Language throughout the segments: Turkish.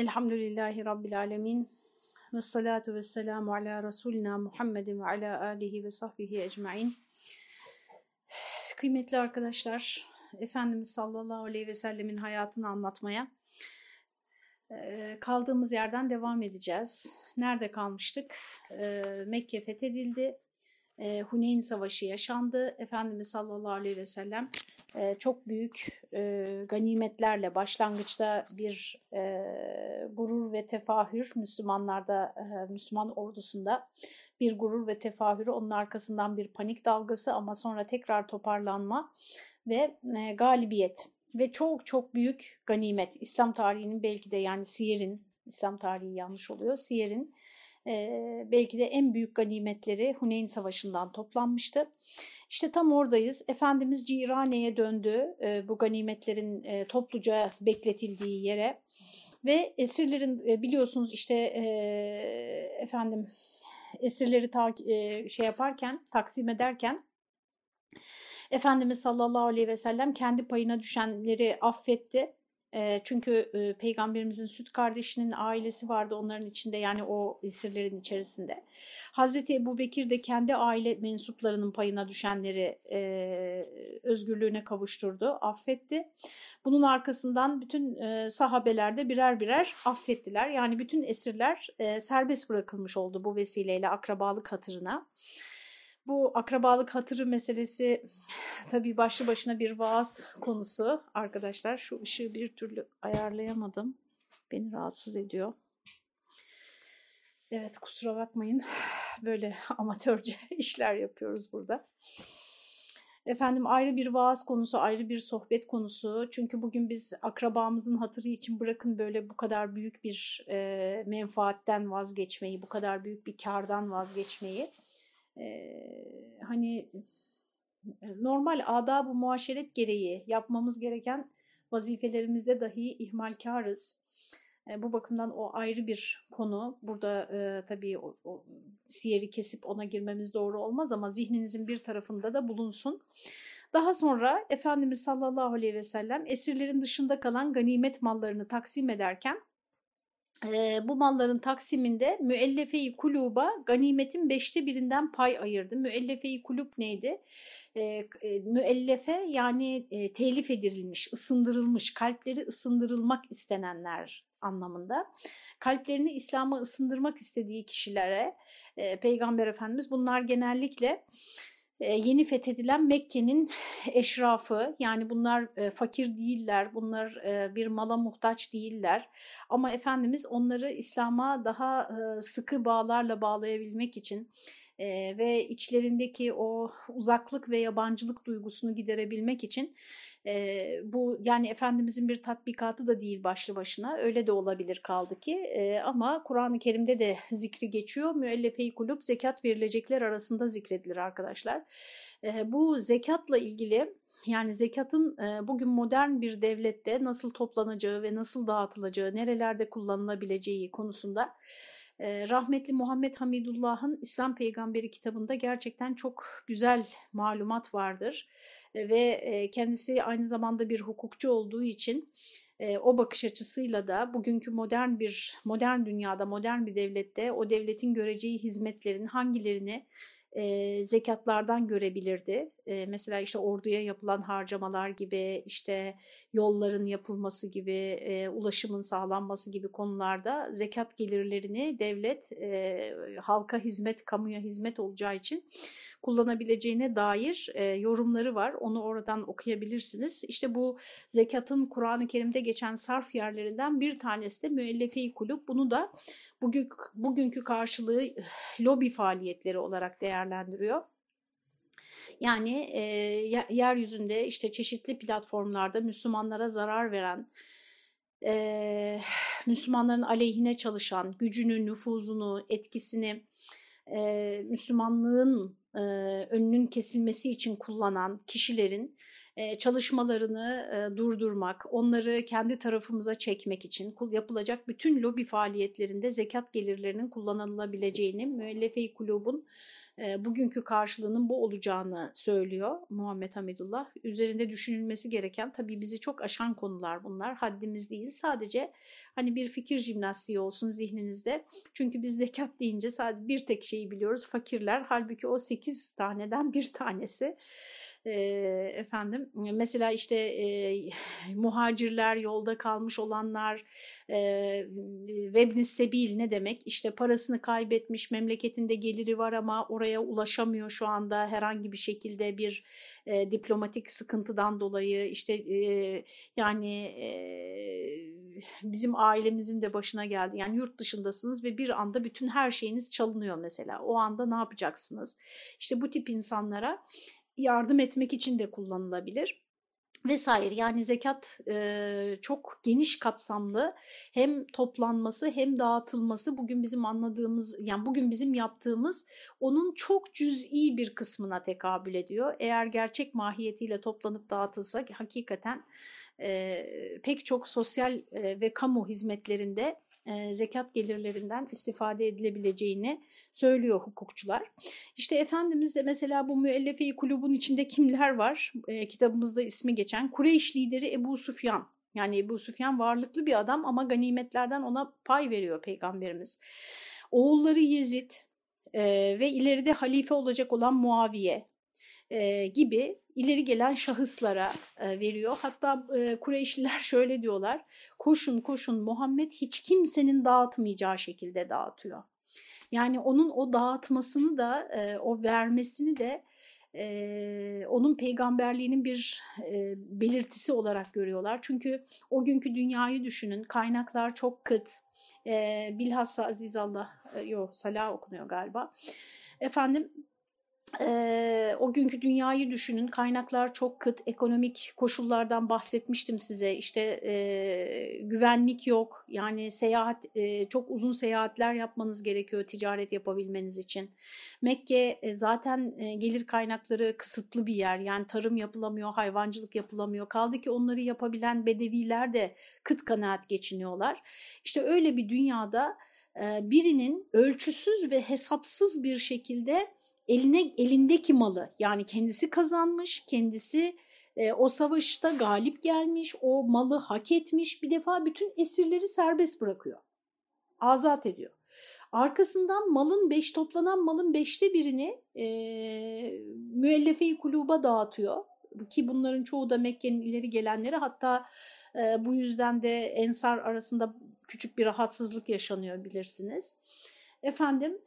Elhamdülillahi Rabbil Alemin. Ve salatu ve selamu ala Resulina Muhammedin ve ala alihi ve sahbihi ecmain. Kıymetli arkadaşlar, Efendimiz sallallahu aleyhi ve sellemin hayatını anlatmaya kaldığımız yerden devam edeceğiz. Nerede kalmıştık? Mekke fethedildi. Huneyn Savaşı yaşandı. Efendimiz sallallahu aleyhi ve sellem çok büyük ganimetlerle başlangıçta bir gurur ve tefahür Müslümanlarda, Müslüman ordusunda bir gurur ve tefahürü onun arkasından bir panik dalgası ama sonra tekrar toparlanma ve galibiyet ve çok çok büyük ganimet. İslam tarihinin belki de yani Siyer'in, İslam tarihi yanlış oluyor, Siyer'in e, belki de en büyük ganimetleri Huneyn Savaşı'ndan toplanmıştı. İşte tam oradayız. Efendimiz Cirane'ye döndü bu ganimetlerin topluca bekletildiği yere ve esirlerin biliyorsunuz işte efendim esirleri ta, şey yaparken taksim ederken Efendimiz sallallahu aleyhi ve sellem kendi payına düşenleri affetti çünkü peygamberimizin süt kardeşinin ailesi vardı onların içinde yani o esirlerin içerisinde. Hazreti Ebu Bekir de kendi aile mensuplarının payına düşenleri özgürlüğüne kavuşturdu, affetti. Bunun arkasından bütün sahabeler de birer birer affettiler. Yani bütün esirler serbest bırakılmış oldu bu vesileyle akrabalık hatırına. Bu akrabalık hatırı meselesi tabii başlı başına bir vaaz konusu arkadaşlar. Şu ışığı bir türlü ayarlayamadım. Beni rahatsız ediyor. Evet kusura bakmayın. Böyle amatörce işler yapıyoruz burada. Efendim ayrı bir vaaz konusu, ayrı bir sohbet konusu. Çünkü bugün biz akrabamızın hatırı için bırakın böyle bu kadar büyük bir e, menfaatten vazgeçmeyi, bu kadar büyük bir kardan vazgeçmeyi hani normal adab-ı muaşeret gereği yapmamız gereken vazifelerimizde dahi ihmalkarız. Bu bakımdan o ayrı bir konu. Burada e, tabii o, o siyeri kesip ona girmemiz doğru olmaz ama zihninizin bir tarafında da bulunsun. Daha sonra Efendimiz sallallahu aleyhi ve sellem esirlerin dışında kalan ganimet mallarını taksim ederken e, bu malların taksiminde müellefe-i kuluba ganimetin beşte birinden pay ayırdı. Müellefe-i neydi? E, müellefe yani e, telif edilmiş, ısındırılmış, kalpleri ısındırılmak istenenler anlamında. Kalplerini İslam'a ısındırmak istediği kişilere e, Peygamber Efendimiz bunlar genellikle yeni fethedilen Mekke'nin eşrafı. Yani bunlar fakir değiller, bunlar bir mala muhtaç değiller. Ama Efendimiz onları İslam'a daha sıkı bağlarla bağlayabilmek için ve içlerindeki o uzaklık ve yabancılık duygusunu giderebilmek için e, bu yani Efendimizin bir tatbikatı da değil başlı başına öyle de olabilir kaldı ki e, ama Kur'an-ı Kerim'de de zikri geçiyor. Müellefe-i kulüp zekat verilecekler arasında zikredilir arkadaşlar. E, bu zekatla ilgili yani zekatın bugün modern bir devlette nasıl toplanacağı ve nasıl dağıtılacağı, nerelerde kullanılabileceği konusunda rahmetli Muhammed Hamidullah'ın İslam Peygamberi kitabında gerçekten çok güzel malumat vardır. Ve kendisi aynı zamanda bir hukukçu olduğu için o bakış açısıyla da bugünkü modern bir modern dünyada modern bir devlette o devletin göreceği hizmetlerin hangilerini e, zekatlardan görebilirdi. E, mesela işte orduya yapılan harcamalar gibi, işte yolların yapılması gibi, e, ulaşımın sağlanması gibi konularda zekat gelirlerini devlet e, halka hizmet, kamuya hizmet olacağı için kullanabileceğine dair e, yorumları var. Onu oradan okuyabilirsiniz. İşte bu zekatın Kur'an-ı Kerim'de geçen sarf yerlerinden bir tanesi de müellefe-i kulüp. Bunu da bugün, bugünkü karşılığı lobi faaliyetleri olarak değerlendiriyor. Yani e, yeryüzünde işte çeşitli platformlarda Müslümanlara zarar veren, e, Müslümanların aleyhine çalışan, gücünü, nüfuzunu, etkisini e, Müslümanlığın e, önünün kesilmesi için kullanan kişilerin e, çalışmalarını e, durdurmak, onları kendi tarafımıza çekmek için yapılacak bütün lobi faaliyetlerinde zekat gelirlerinin kullanılabileceğini müellefe-i kulubun bugünkü karşılığının bu olacağını söylüyor Muhammed Hamidullah. Üzerinde düşünülmesi gereken tabii bizi çok aşan konular bunlar. Haddimiz değil. Sadece hani bir fikir jimnastiği olsun zihninizde. Çünkü biz zekat deyince sadece bir tek şeyi biliyoruz. Fakirler. Halbuki o sekiz taneden bir tanesi efendim mesela işte e, muhacirler yolda kalmış olanlar e, vebni sebil ne demek? İşte parasını kaybetmiş memleketinde geliri var ama oraya ulaşamıyor şu anda. Herhangi bir şekilde bir e, diplomatik sıkıntıdan dolayı işte e, yani e, bizim ailemizin de başına geldi. Yani yurt dışındasınız ve bir anda bütün her şeyiniz çalınıyor mesela. O anda ne yapacaksınız? İşte bu tip insanlara yardım etmek için de kullanılabilir vesaire yani zekat e, çok geniş kapsamlı hem toplanması hem dağıtılması bugün bizim anladığımız yani bugün bizim yaptığımız onun çok cüz'i bir kısmına tekabül ediyor. Eğer gerçek mahiyetiyle toplanıp dağıtılsa hakikaten e, pek çok sosyal e, ve kamu hizmetlerinde e, zekat gelirlerinden istifade edilebileceğini söylüyor hukukçular. İşte Efendimiz de mesela bu müellefe kulübün içinde kimler var? E, kitabımızda ismi geçen Kureyş lideri Ebu Sufyan. Yani Ebu Sufyan varlıklı bir adam ama ganimetlerden ona pay veriyor Peygamberimiz. Oğulları Yezid e, ve ileride halife olacak olan Muaviye e, gibi ileri gelen şahıslara e, veriyor. Hatta e, Kureyşliler şöyle diyorlar, koşun koşun Muhammed hiç kimsenin dağıtmayacağı şekilde dağıtıyor. Yani onun o dağıtmasını da, e, o vermesini de e, onun peygamberliğinin bir e, belirtisi olarak görüyorlar. Çünkü o günkü dünyayı düşünün, kaynaklar çok kıt. E, bilhassa Azizallah, e, yok Salah okunuyor galiba. Efendim e, o günkü dünyayı düşünün. Kaynaklar çok kıt, ekonomik koşullardan bahsetmiştim size. İşte e, güvenlik yok. Yani seyahat e, çok uzun seyahatler yapmanız gerekiyor ticaret yapabilmeniz için. Mekke e, zaten e, gelir kaynakları kısıtlı bir yer. Yani tarım yapılamıyor, hayvancılık yapılamıyor. Kaldı ki onları yapabilen bedeviler de kıt kanaat geçiniyorlar. İşte öyle bir dünyada e, birinin ölçüsüz ve hesapsız bir şekilde eline elindeki malı yani kendisi kazanmış, kendisi e, o savaşta galip gelmiş, o malı hak etmiş bir defa bütün esirleri serbest bırakıyor. Azat ediyor. Arkasından malın beş toplanan malın beşte birini e, müellefe-i kuluba dağıtıyor. Ki bunların çoğu da Mekke'nin ileri gelenleri hatta e, bu yüzden de ensar arasında küçük bir rahatsızlık yaşanıyor bilirsiniz. Efendim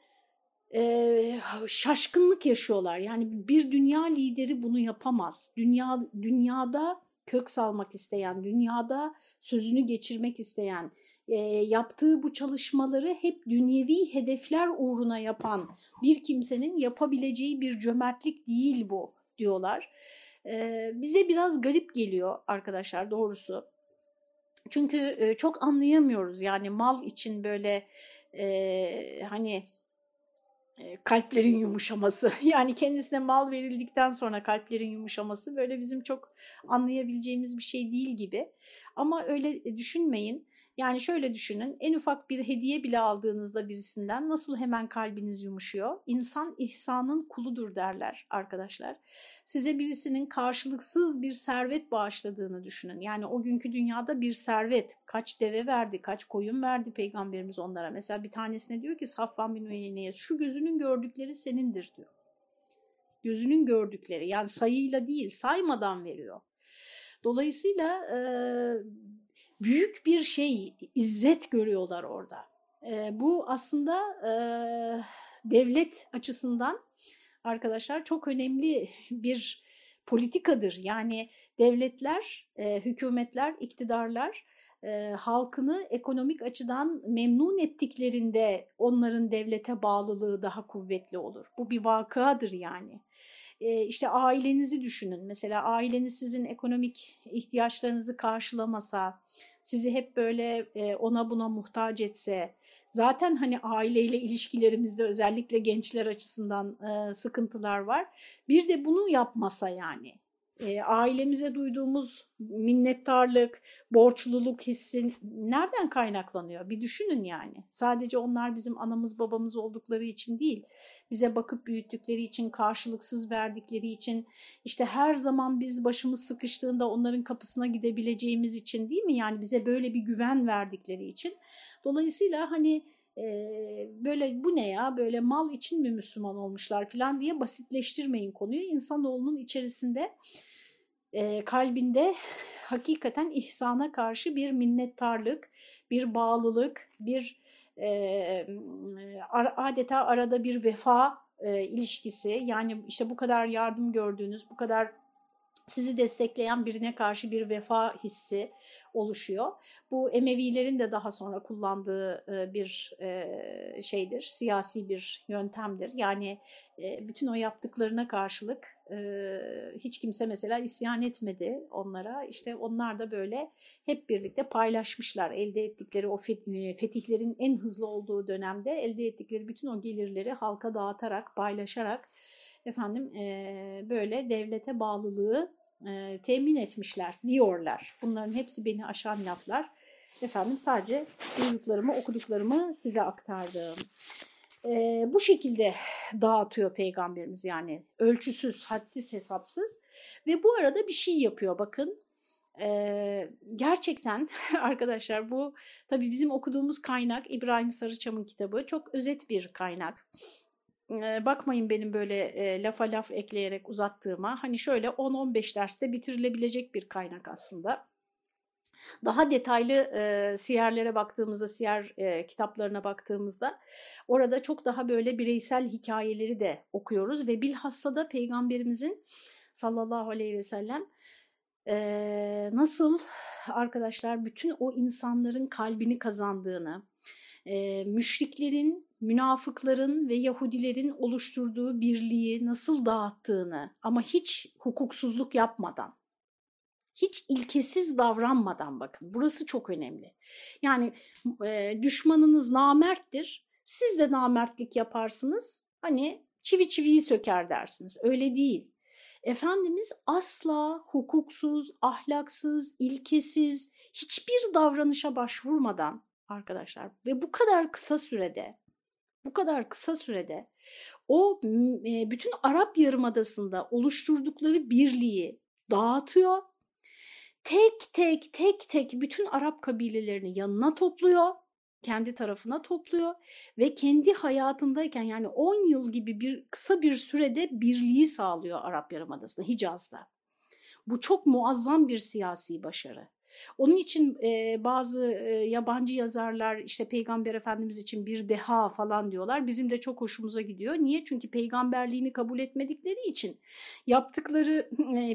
e, şaşkınlık yaşıyorlar. Yani bir dünya lideri bunu yapamaz. Dünya dünyada kök salmak isteyen, dünyada sözünü geçirmek isteyen, e, yaptığı bu çalışmaları hep dünyevi hedefler uğruna yapan bir kimsenin yapabileceği bir cömertlik değil bu diyorlar. E, bize biraz garip geliyor arkadaşlar doğrusu. Çünkü e, çok anlayamıyoruz yani mal için böyle e, hani kalplerin yumuşaması. Yani kendisine mal verildikten sonra kalplerin yumuşaması böyle bizim çok anlayabileceğimiz bir şey değil gibi. Ama öyle düşünmeyin yani şöyle düşünün en ufak bir hediye bile aldığınızda birisinden nasıl hemen kalbiniz yumuşuyor İnsan ihsanın kuludur derler arkadaşlar size birisinin karşılıksız bir servet bağışladığını düşünün. Yani o günkü dünyada bir servet, kaç deve verdi, kaç koyun verdi peygamberimiz onlara. Mesela bir tanesine diyor ki Safvan bin Üyeyne'ye şu gözünün gördükleri senindir diyor. Gözünün gördükleri yani sayıyla değil saymadan veriyor. Dolayısıyla e, büyük bir şey, izzet görüyorlar orada. E, bu aslında e, devlet açısından arkadaşlar çok önemli bir politikadır. Yani devletler, e, hükümetler, iktidarlar e, halkını ekonomik açıdan memnun ettiklerinde onların devlete bağlılığı daha kuvvetli olur. Bu bir vakadır yani. E, işte ailenizi düşünün. Mesela aileniz sizin ekonomik ihtiyaçlarınızı karşılamasa, sizi hep böyle e, ona buna muhtaç etse, Zaten hani aileyle ilişkilerimizde özellikle gençler açısından e, sıkıntılar var. Bir de bunu yapmasa yani e, ailemize duyduğumuz minnettarlık, borçluluk hissi nereden kaynaklanıyor? Bir düşünün yani. Sadece onlar bizim anamız babamız oldukları için değil, bize bakıp büyüttükleri için, karşılıksız verdikleri için, işte her zaman biz başımız sıkıştığında onların kapısına gidebileceğimiz için değil mi? Yani bize böyle bir güven verdikleri için. Dolayısıyla hani e, böyle bu ne ya böyle mal için mi Müslüman olmuşlar falan diye basitleştirmeyin konuyu. İnsanoğlunun içerisinde e, kalbinde hakikaten ihsana karşı bir minnettarlık, bir bağlılık, bir e, adeta arada bir vefa e, ilişkisi. Yani işte bu kadar yardım gördüğünüz, bu kadar sizi destekleyen birine karşı bir vefa hissi oluşuyor. Bu Emevilerin de daha sonra kullandığı bir şeydir, siyasi bir yöntemdir. Yani bütün o yaptıklarına karşılık hiç kimse mesela isyan etmedi onlara. İşte onlar da böyle hep birlikte paylaşmışlar elde ettikleri o fetihlerin en hızlı olduğu dönemde elde ettikleri bütün o gelirleri halka dağıtarak, paylaşarak efendim e, böyle devlete bağlılığı e, temin etmişler diyorlar. Bunların hepsi beni aşan laflar. Efendim sadece duyduklarımı, okuduklarımı size aktardım. E, bu şekilde dağıtıyor peygamberimiz yani ölçüsüz, hadsiz, hesapsız ve bu arada bir şey yapıyor bakın. Ee, gerçekten arkadaşlar bu tabii bizim okuduğumuz kaynak İbrahim Sarıçam'ın kitabı çok özet bir kaynak bakmayın benim böyle lafa laf ekleyerek uzattığıma. Hani şöyle 10-15 derste bitirilebilecek bir kaynak aslında. Daha detaylı e, siyerlere baktığımızda, siyer e, kitaplarına baktığımızda orada çok daha böyle bireysel hikayeleri de okuyoruz ve bilhassa da Peygamberimizin sallallahu aleyhi ve sellem e, nasıl arkadaşlar bütün o insanların kalbini kazandığını, e, müşriklerin münafıkların ve Yahudilerin oluşturduğu birliği nasıl dağıttığını ama hiç hukuksuzluk yapmadan, hiç ilkesiz davranmadan bakın. Burası çok önemli. Yani e, düşmanınız namerttir, siz de namertlik yaparsınız. Hani çivi çiviyi söker dersiniz. Öyle değil. Efendimiz asla hukuksuz, ahlaksız, ilkesiz, hiçbir davranışa başvurmadan arkadaşlar ve bu kadar kısa sürede bu kadar kısa sürede o e, bütün Arap Yarımadası'nda oluşturdukları birliği dağıtıyor. Tek tek tek tek bütün Arap kabilelerini yanına topluyor kendi tarafına topluyor ve kendi hayatındayken yani 10 yıl gibi bir kısa bir sürede birliği sağlıyor Arap Yarımadası'nda Hicaz'da. Bu çok muazzam bir siyasi başarı. Onun için e, bazı e, yabancı yazarlar işte Peygamber Efendimiz için bir deha falan diyorlar. Bizim de çok hoşumuza gidiyor. Niye? Çünkü peygamberliğini kabul etmedikleri için yaptıkları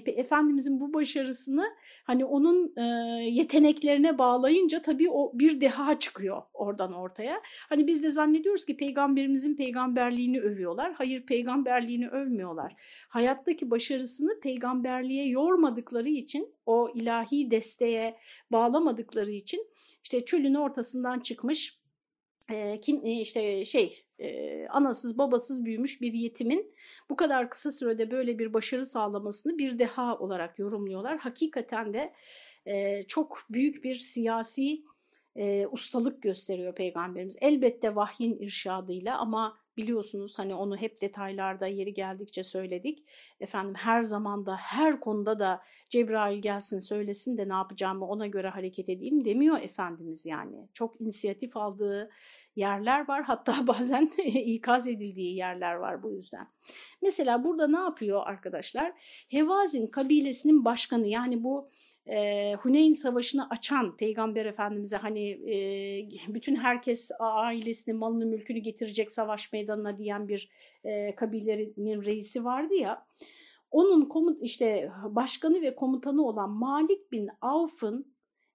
e, Efendimizin bu başarısını hani onun e, yeteneklerine bağlayınca tabii o bir deha çıkıyor oradan ortaya. Hani biz de zannediyoruz ki peygamberimizin peygamberliğini övüyorlar. Hayır peygamberliğini övmüyorlar. Hayattaki başarısını peygamberliğe yormadıkları için o ilahi desteğe bağlamadıkları için işte çölün ortasından çıkmış e, kim işte şey e, anasız babasız büyümüş bir yetimin bu kadar kısa sürede böyle bir başarı sağlamasını bir deha olarak yorumluyorlar. Hakikaten de e, çok büyük bir siyasi e, ustalık gösteriyor peygamberimiz. Elbette vahyin irşadıyla ama biliyorsunuz hani onu hep detaylarda yeri geldikçe söyledik. Efendim her zamanda her konuda da Cebrail gelsin söylesin de ne yapacağımı ona göre hareket edeyim demiyor Efendimiz yani. Çok inisiyatif aldığı yerler var hatta bazen ikaz edildiği yerler var bu yüzden. Mesela burada ne yapıyor arkadaşlar? Hevazin kabilesinin başkanı yani bu e, Huneyn Savaşı'nı açan Peygamber Efendimiz'e hani e, bütün herkes ailesini, malını, mülkünü getirecek savaş meydanına diyen bir e, kabilenin reisi vardı ya. Onun komut işte başkanı ve komutanı olan Malik bin Avf'ın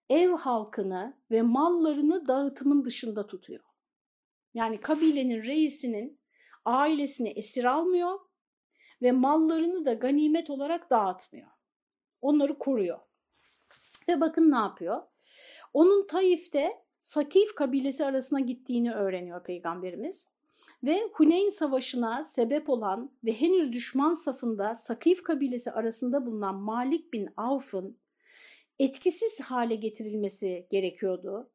ev halkını ve mallarını dağıtımın dışında tutuyor. Yani kabilenin reisinin ailesini esir almıyor ve mallarını da ganimet olarak dağıtmıyor. Onları koruyor. Ve bakın ne yapıyor? Onun Taif'te Sakif kabilesi arasına gittiğini öğreniyor Peygamberimiz. ve Huneyn Savaşı'na sebep olan ve henüz düşman safında Sakif kabilesi arasında bulunan Malik bin Avf'ın etkisiz hale getirilmesi gerekiyordu.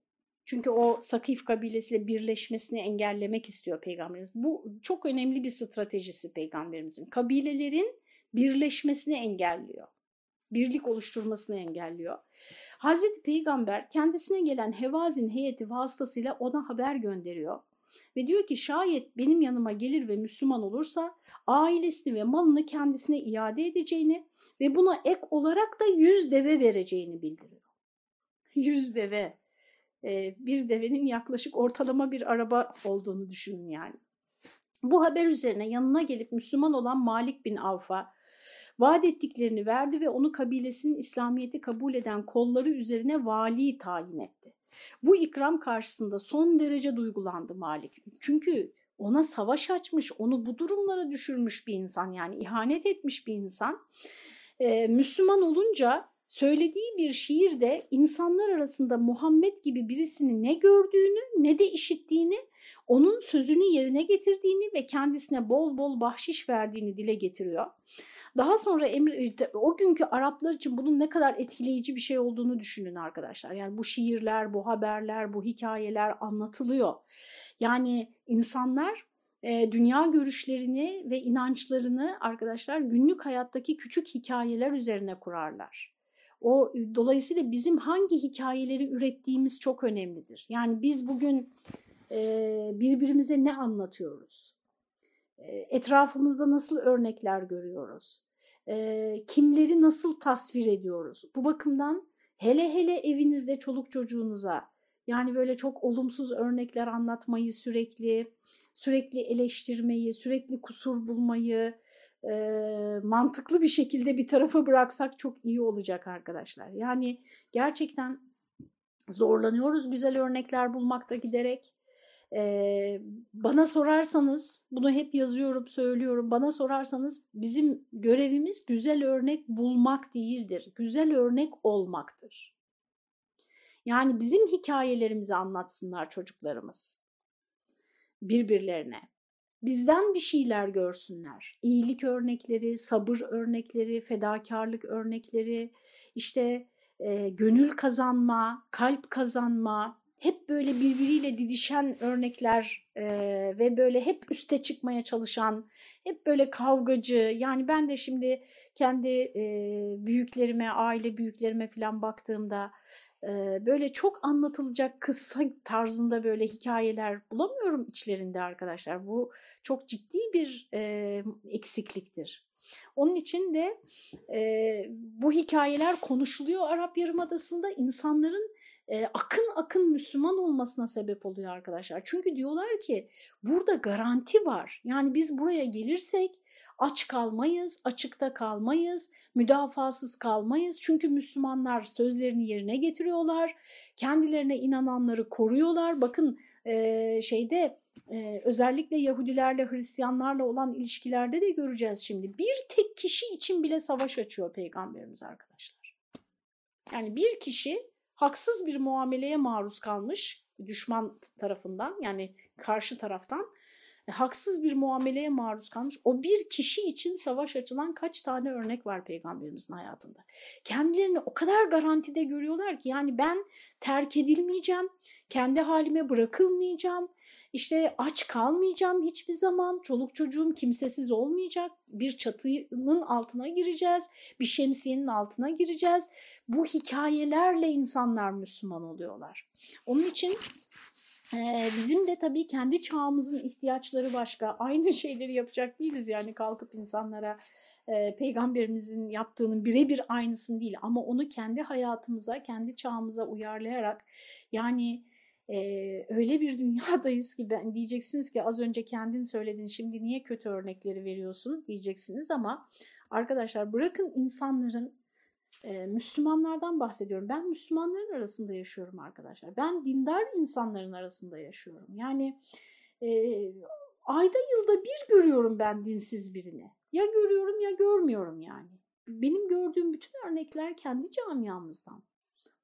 Çünkü o Sakif kabilesiyle birleşmesini engellemek istiyor Peygamberimiz. Bu çok önemli bir stratejisi Peygamberimizin. Kabilelerin birleşmesini engelliyor. Birlik oluşturmasını engelliyor. Hazreti Peygamber kendisine gelen Hevazin heyeti vasıtasıyla ona haber gönderiyor. Ve diyor ki şayet benim yanıma gelir ve Müslüman olursa ailesini ve malını kendisine iade edeceğini ve buna ek olarak da yüz deve vereceğini bildiriyor. Yüz deve. Ee, bir devenin yaklaşık ortalama bir araba olduğunu düşünün yani. Bu haber üzerine yanına gelip Müslüman olan Malik bin Avf'a vaat ettiklerini verdi ve onu kabilesinin İslamiyet'i kabul eden kolları üzerine vali tayin etti. Bu ikram karşısında son derece duygulandı Malik. Çünkü ona savaş açmış, onu bu durumlara düşürmüş bir insan yani ihanet etmiş bir insan. Ee, Müslüman olunca söylediği bir şiirde insanlar arasında Muhammed gibi birisini ne gördüğünü ne de işittiğini, onun sözünü yerine getirdiğini ve kendisine bol bol bahşiş verdiğini dile getiriyor. Daha sonra o günkü Araplar için bunun ne kadar etkileyici bir şey olduğunu düşünün arkadaşlar. Yani bu şiirler, bu haberler, bu hikayeler anlatılıyor. Yani insanlar e, dünya görüşlerini ve inançlarını arkadaşlar günlük hayattaki küçük hikayeler üzerine kurarlar. O dolayısıyla bizim hangi hikayeleri ürettiğimiz çok önemlidir. Yani biz bugün e, birbirimize ne anlatıyoruz? Etrafımızda nasıl örnekler görüyoruz? Kimleri nasıl tasvir ediyoruz? Bu bakımdan hele hele evinizde çoluk çocuğunuza yani böyle çok olumsuz örnekler anlatmayı sürekli, sürekli eleştirmeyi, sürekli kusur bulmayı, e, mantıklı bir şekilde bir tarafa bıraksak çok iyi olacak arkadaşlar. Yani gerçekten zorlanıyoruz güzel örnekler bulmakta giderek. Ee, bana sorarsanız, bunu hep yazıyorum, söylüyorum. Bana sorarsanız bizim görevimiz güzel örnek bulmak değildir. Güzel örnek olmaktır. Yani bizim hikayelerimizi anlatsınlar çocuklarımız birbirlerine. Bizden bir şeyler görsünler. İyilik örnekleri, sabır örnekleri, fedakarlık örnekleri, işte e, gönül kazanma, kalp kazanma, hep böyle birbiriyle didişen örnekler e, ve böyle hep üste çıkmaya çalışan, hep böyle kavgacı. Yani ben de şimdi kendi e, büyüklerime, aile büyüklerime falan baktığımda e, böyle çok anlatılacak kısa tarzında böyle hikayeler bulamıyorum içlerinde arkadaşlar. Bu çok ciddi bir e, eksikliktir. Onun için de e, bu hikayeler konuşuluyor Arap Yarımadası'nda insanların e, akın akın Müslüman olmasına sebep oluyor arkadaşlar. Çünkü diyorlar ki burada garanti var. Yani biz buraya gelirsek aç kalmayız, açıkta kalmayız, müdafasız kalmayız. Çünkü Müslümanlar sözlerini yerine getiriyorlar, kendilerine inananları koruyorlar. Bakın e, şeyde e, özellikle Yahudilerle Hristiyanlarla olan ilişkilerde de göreceğiz şimdi. Bir tek kişi için bile savaş açıyor Peygamberimiz arkadaşlar. Yani bir kişi haksız bir muameleye maruz kalmış düşman tarafından yani karşı taraftan e, haksız bir muameleye maruz kalmış. O bir kişi için savaş açılan kaç tane örnek var peygamberimizin hayatında. Kendilerini o kadar garantide görüyorlar ki yani ben terk edilmeyeceğim, kendi halime bırakılmayacağım, işte aç kalmayacağım hiçbir zaman, çoluk çocuğum kimsesiz olmayacak, bir çatının altına gireceğiz, bir şemsiyenin altına gireceğiz. Bu hikayelerle insanlar Müslüman oluyorlar. Onun için bizim de tabii kendi çağımızın ihtiyaçları başka. Aynı şeyleri yapacak değiliz yani kalkıp insanlara peygamberimizin yaptığının birebir aynısını değil ama onu kendi hayatımıza, kendi çağımıza uyarlayarak yani e, öyle bir dünyadayız ki ben diyeceksiniz ki az önce kendin söyledin şimdi niye kötü örnekleri veriyorsun diyeceksiniz ama arkadaşlar bırakın insanların e, Müslümanlardan bahsediyorum. Ben Müslümanların arasında yaşıyorum arkadaşlar. Ben dindar insanların arasında yaşıyorum. Yani e, ayda yılda bir görüyorum ben dinsiz birini. Ya görüyorum ya görmüyorum yani. Benim gördüğüm bütün örnekler kendi camiamızdan.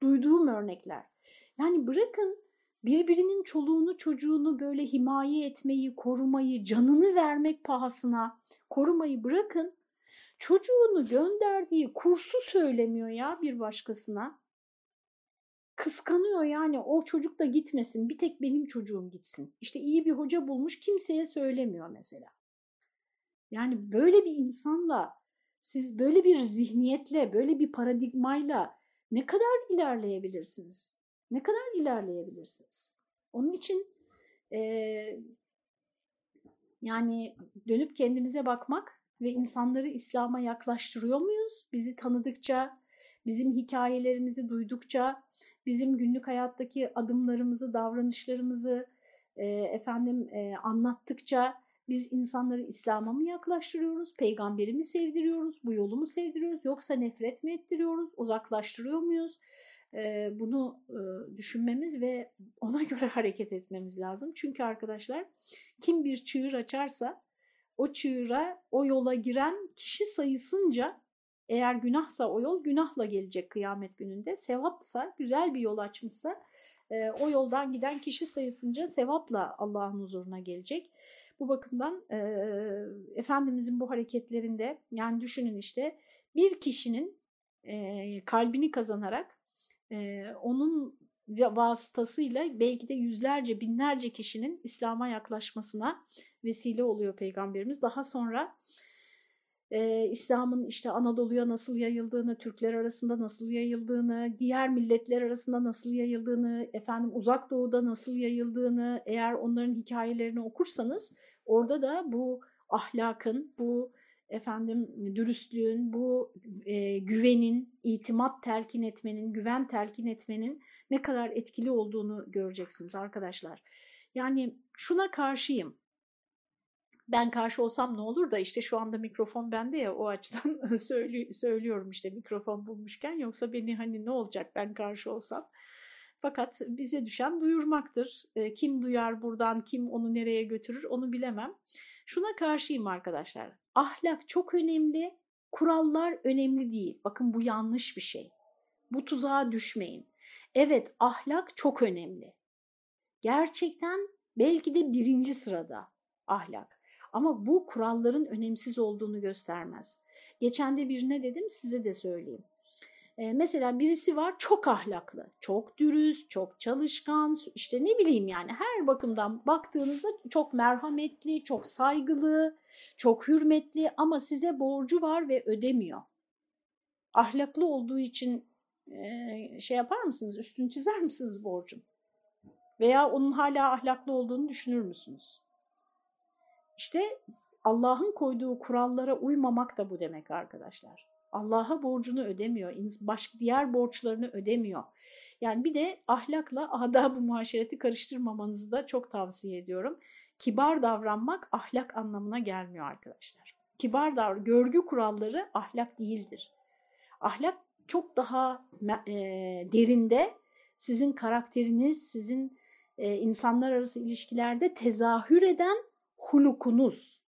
Duyduğum örnekler. Yani bırakın birbirinin çoluğunu çocuğunu böyle himaye etmeyi, korumayı, canını vermek pahasına korumayı bırakın. Çocuğunu gönderdiği kursu söylemiyor ya bir başkasına. Kıskanıyor yani o çocuk da gitmesin bir tek benim çocuğum gitsin. İşte iyi bir hoca bulmuş kimseye söylemiyor mesela. Yani böyle bir insanla siz böyle bir zihniyetle, böyle bir paradigmayla ne kadar ilerleyebilirsiniz? Ne kadar ilerleyebilirsiniz? Onun için e, yani dönüp kendimize bakmak ve insanları İslam'a yaklaştırıyor muyuz? Bizi tanıdıkça, bizim hikayelerimizi duydukça, bizim günlük hayattaki adımlarımızı, davranışlarımızı e, efendim e, anlattıkça biz insanları İslam'a mı yaklaştırıyoruz, peygamberi mi sevdiriyoruz, bu yolu mu sevdiriyoruz yoksa nefret mi ettiriyoruz, uzaklaştırıyor muyuz? Bunu düşünmemiz ve ona göre hareket etmemiz lazım. Çünkü arkadaşlar kim bir çığır açarsa o çığıra, o yola giren kişi sayısınca eğer günahsa o yol günahla gelecek kıyamet gününde. Sevapsa, güzel bir yol açmışsa o yoldan giden kişi sayısınca sevapla Allah'ın huzuruna gelecek. Bu bakımdan e, Efendimizin bu hareketlerinde yani düşünün işte bir kişinin e, kalbini kazanarak e, onun vasıtasıyla belki de yüzlerce binlerce kişinin İslam'a yaklaşmasına vesile oluyor Peygamberimiz. Daha sonra e, İslam'ın işte Anadolu'ya nasıl yayıldığını, Türkler arasında nasıl yayıldığını, diğer milletler arasında nasıl yayıldığını, efendim Uzak Doğu'da nasıl yayıldığını eğer onların hikayelerini okursanız orada da bu ahlakın, bu efendim dürüstlüğün, bu e, güvenin, itimat telkin etmenin, güven telkin etmenin ne kadar etkili olduğunu göreceksiniz arkadaşlar. Yani şuna karşıyım ben karşı olsam ne olur da işte şu anda mikrofon bende ya o açıdan söylüyorum işte mikrofon bulmuşken yoksa beni hani ne olacak ben karşı olsam. Fakat bize düşen duyurmaktır. Kim duyar buradan, kim onu nereye götürür onu bilemem. Şuna karşıyım arkadaşlar. Ahlak çok önemli, kurallar önemli değil. Bakın bu yanlış bir şey. Bu tuzağa düşmeyin. Evet ahlak çok önemli. Gerçekten belki de birinci sırada ahlak. Ama bu kuralların önemsiz olduğunu göstermez. Geçen de birine dedim size de söyleyeyim. Ee, mesela birisi var çok ahlaklı, çok dürüst, çok çalışkan, işte ne bileyim yani her bakımdan baktığınızda çok merhametli, çok saygılı, çok hürmetli ama size borcu var ve ödemiyor. Ahlaklı olduğu için e, şey yapar mısınız, üstünü çizer misiniz borcun? Veya onun hala ahlaklı olduğunu düşünür müsünüz? İşte Allah'ın koyduğu kurallara uymamak da bu demek arkadaşlar. Allah'a borcunu ödemiyor, başka diğer borçlarını ödemiyor. Yani bir de ahlakla adab-ı muhaşereti karıştırmamanızı da çok tavsiye ediyorum. Kibar davranmak ahlak anlamına gelmiyor arkadaşlar. Kibar davran, görgü kuralları ahlak değildir. Ahlak çok daha e, derinde sizin karakteriniz, sizin e, insanlar arası ilişkilerde tezahür eden hulukunuz.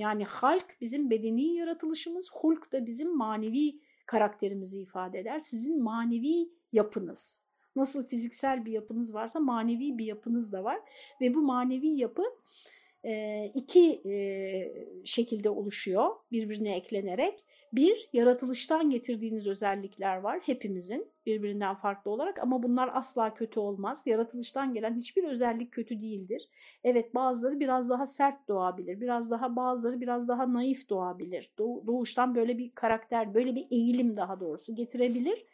Yani halk bizim bedeni yaratılışımız, hulk da bizim manevi karakterimizi ifade eder. Sizin manevi yapınız. Nasıl fiziksel bir yapınız varsa manevi bir yapınız da var. Ve bu manevi yapı iki şekilde oluşuyor birbirine eklenerek. Bir, yaratılıştan getirdiğiniz özellikler var hepimizin birbirinden farklı olarak ama bunlar asla kötü olmaz. Yaratılıştan gelen hiçbir özellik kötü değildir. Evet bazıları biraz daha sert doğabilir, biraz daha bazıları biraz daha naif doğabilir. Doğuştan böyle bir karakter, böyle bir eğilim daha doğrusu getirebilir.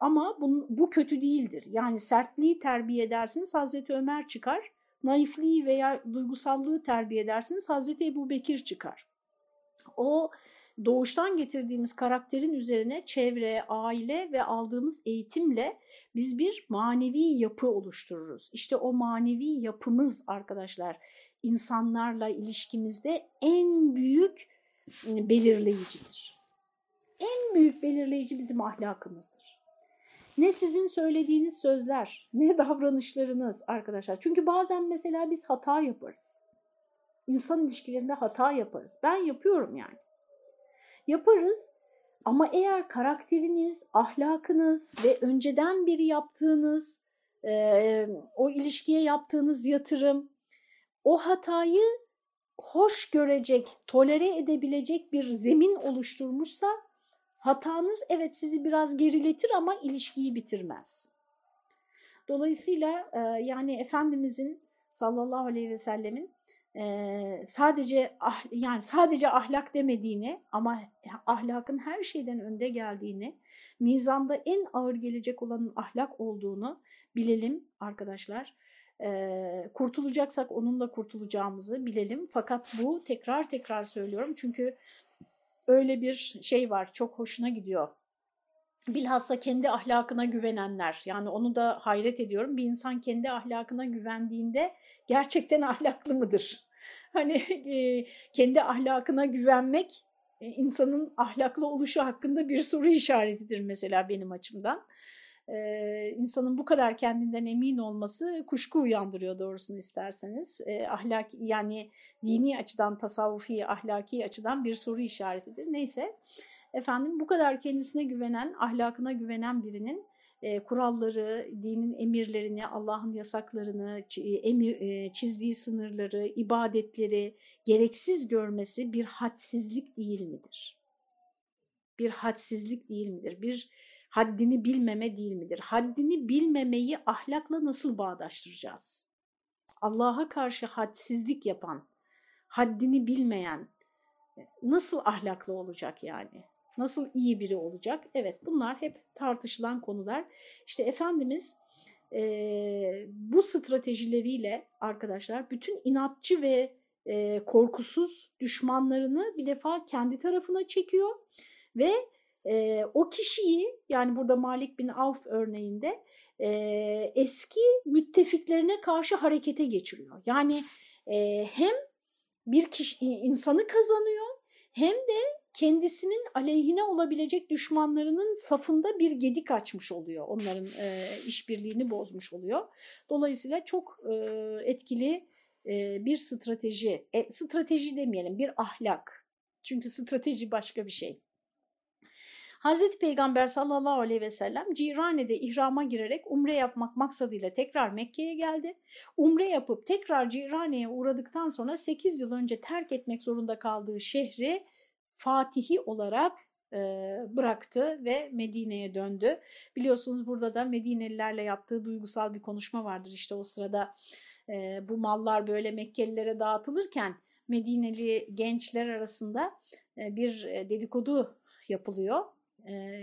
Ama bu, bu kötü değildir. Yani sertliği terbiye edersiniz Hazreti Ömer çıkar naifliği veya duygusallığı terbiye edersiniz Hazreti Ebu Bekir çıkar. O doğuştan getirdiğimiz karakterin üzerine çevre, aile ve aldığımız eğitimle biz bir manevi yapı oluştururuz. İşte o manevi yapımız arkadaşlar insanlarla ilişkimizde en büyük ıı, belirleyicidir. En büyük belirleyici bizim ahlakımızdır. Ne sizin söylediğiniz sözler, ne davranışlarınız arkadaşlar. Çünkü bazen mesela biz hata yaparız. İnsan ilişkilerinde hata yaparız. Ben yapıyorum yani. Yaparız ama eğer karakteriniz, ahlakınız ve önceden beri yaptığınız e, o ilişkiye yaptığınız yatırım, o hatayı hoş görecek, tolere edebilecek bir zemin oluşturmuşsa hatanız evet sizi biraz geriletir ama ilişkiyi bitirmez. Dolayısıyla e, yani Efendimizin sallallahu aleyhi ve sellemin e, sadece ah, yani sadece ahlak demediğini ama ahlakın her şeyden önde geldiğini, mizanda en ağır gelecek olanın ahlak olduğunu bilelim arkadaşlar. E, kurtulacaksak onunla kurtulacağımızı bilelim. Fakat bu tekrar tekrar söylüyorum çünkü öyle bir şey var çok hoşuna gidiyor bilhassa kendi ahlakına güvenenler yani onu da hayret ediyorum bir insan kendi ahlakına güvendiğinde gerçekten ahlaklı mıdır? Hani e, kendi ahlakına güvenmek e, insanın ahlaklı oluşu hakkında bir soru işaretidir mesela benim açımdan. Ee, insanın bu kadar kendinden emin olması kuşku uyandırıyor doğrusunu isterseniz. Ee, ahlak yani dini açıdan, tasavvufi, ahlaki açıdan bir soru işaretidir. Neyse efendim bu kadar kendisine güvenen, ahlakına güvenen birinin e, kuralları, dinin emirlerini, Allah'ın yasaklarını, emir, e, çizdiği sınırları, ibadetleri gereksiz görmesi bir hadsizlik değil midir? Bir hadsizlik değil midir? Bir haddini bilmeme değil midir? Haddini bilmemeyi ahlakla nasıl bağdaştıracağız? Allah'a karşı hadsizlik yapan, haddini bilmeyen nasıl ahlaklı olacak yani? Nasıl iyi biri olacak? Evet bunlar hep tartışılan konular. İşte Efendimiz e, bu stratejileriyle arkadaşlar bütün inatçı ve e, korkusuz düşmanlarını bir defa kendi tarafına çekiyor ve e, o kişiyi yani burada Malik bin Avf örneğinde e, eski müttefiklerine karşı harekete geçiriyor. Yani e, hem bir kişi insanı kazanıyor hem de kendisinin aleyhine olabilecek düşmanlarının safında bir gedik açmış oluyor. Onların e, işbirliğini bozmuş oluyor. Dolayısıyla çok e, etkili e, bir strateji, e, strateji demeyelim bir ahlak. Çünkü strateji başka bir şey. Hazreti Peygamber sallallahu aleyhi ve sellem Cirane'de ihrama girerek umre yapmak maksadıyla tekrar Mekke'ye geldi. Umre yapıp tekrar Cirane'ye uğradıktan sonra 8 yıl önce terk etmek zorunda kaldığı şehri Fatihi olarak e, bıraktı ve Medine'ye döndü. Biliyorsunuz burada da Medinelilerle yaptığı duygusal bir konuşma vardır. İşte o sırada e, bu mallar böyle Mekkelilere dağıtılırken Medineli gençler arasında e, bir dedikodu yapılıyor.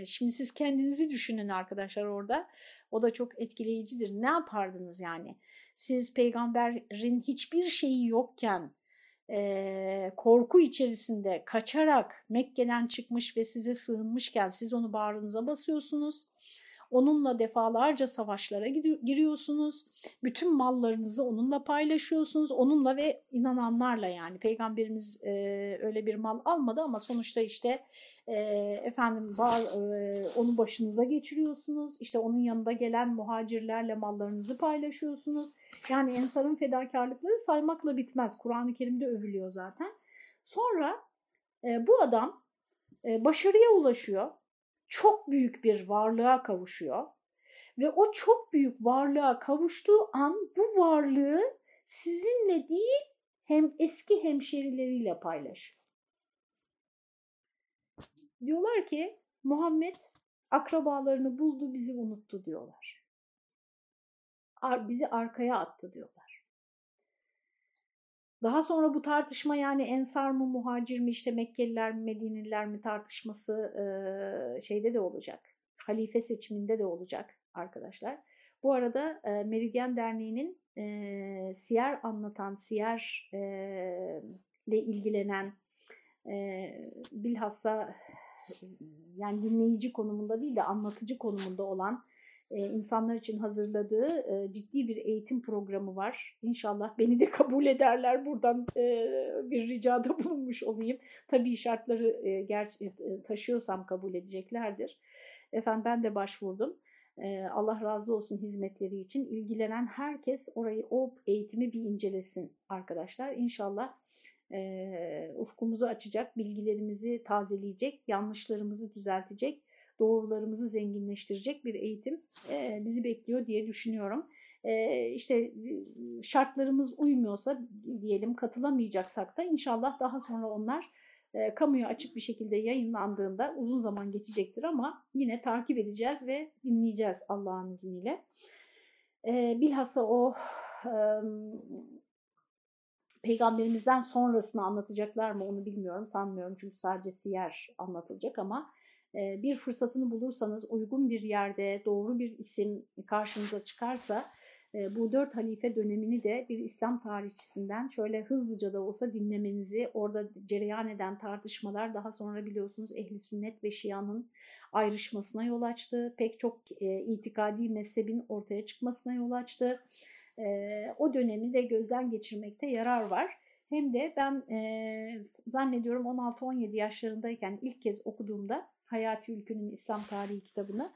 Şimdi siz kendinizi düşünün arkadaşlar orada. O da çok etkileyicidir. Ne yapardınız yani? Siz peygamberin hiçbir şeyi yokken korku içerisinde kaçarak Mekke'den çıkmış ve size sığınmışken siz onu bağrınıza basıyorsunuz. Onunla defalarca savaşlara giriyorsunuz. Bütün mallarınızı onunla paylaşıyorsunuz. Onunla ve inananlarla yani. Peygamberimiz e, öyle bir mal almadı ama sonuçta işte e, efendim bağ, e, onu başınıza geçiriyorsunuz. İşte onun yanında gelen muhacirlerle mallarınızı paylaşıyorsunuz. Yani ensarın fedakarlıkları saymakla bitmez. Kur'an-ı Kerim'de övülüyor zaten. Sonra e, bu adam e, başarıya ulaşıyor. Çok büyük bir varlığa kavuşuyor. Ve o çok büyük varlığa kavuştuğu an bu varlığı sizinle değil hem eski hemşerileriyle paylaşıyor. Diyorlar ki Muhammed akrabalarını buldu bizi unuttu diyorlar bizi arkaya attı diyorlar. Daha sonra bu tartışma yani Ensar mı muhacir mi işte Mekkeliler mi Medineliler mi tartışması e, şeyde de olacak. Halife seçiminde de olacak arkadaşlar. Bu arada e, Meridyen Derneği'nin e, siyer anlatan, siyer e, ile ilgilenen e, bilhassa yani dinleyici konumunda değil de anlatıcı konumunda olan insanlar için hazırladığı e, ciddi bir eğitim programı var. İnşallah beni de kabul ederler. Buradan e, bir ricada bulunmuş olayım. Tabii şartları taşıyorsam kabul edeceklerdir. Efendim ben de başvurdum. Allah razı olsun hizmetleri için. ilgilenen herkes orayı, o eğitimi bir incelesin arkadaşlar. İnşallah ufkumuzu açacak, bilgilerimizi tazeleyecek, yanlışlarımızı düzeltecek doğrularımızı zenginleştirecek bir eğitim e, bizi bekliyor diye düşünüyorum. E, işte şartlarımız uymuyorsa diyelim katılamayacaksak da inşallah daha sonra onlar e, kamuya açık bir şekilde yayınlandığında uzun zaman geçecektir ama yine takip edeceğiz ve dinleyeceğiz Allah'ın izniyle. E, bilhassa o e, peygamberimizden sonrasını anlatacaklar mı onu bilmiyorum sanmıyorum çünkü sadece siyer anlatılacak ama bir fırsatını bulursanız uygun bir yerde doğru bir isim karşınıza çıkarsa e, bu dört halife dönemini de bir İslam tarihçisinden şöyle hızlıca da olsa dinlemenizi, orada cereyan eden tartışmalar daha sonra biliyorsunuz ehli sünnet ve şianın ayrışmasına yol açtı. Pek çok e, itikadi mezhebin ortaya çıkmasına yol açtı. E, o dönemi de gözden geçirmekte yarar var. Hem de ben zannediyorum 16-17 yaşlarındayken ilk kez okuduğumda Hayati Ülkü'nün İslam Tarihi kitabını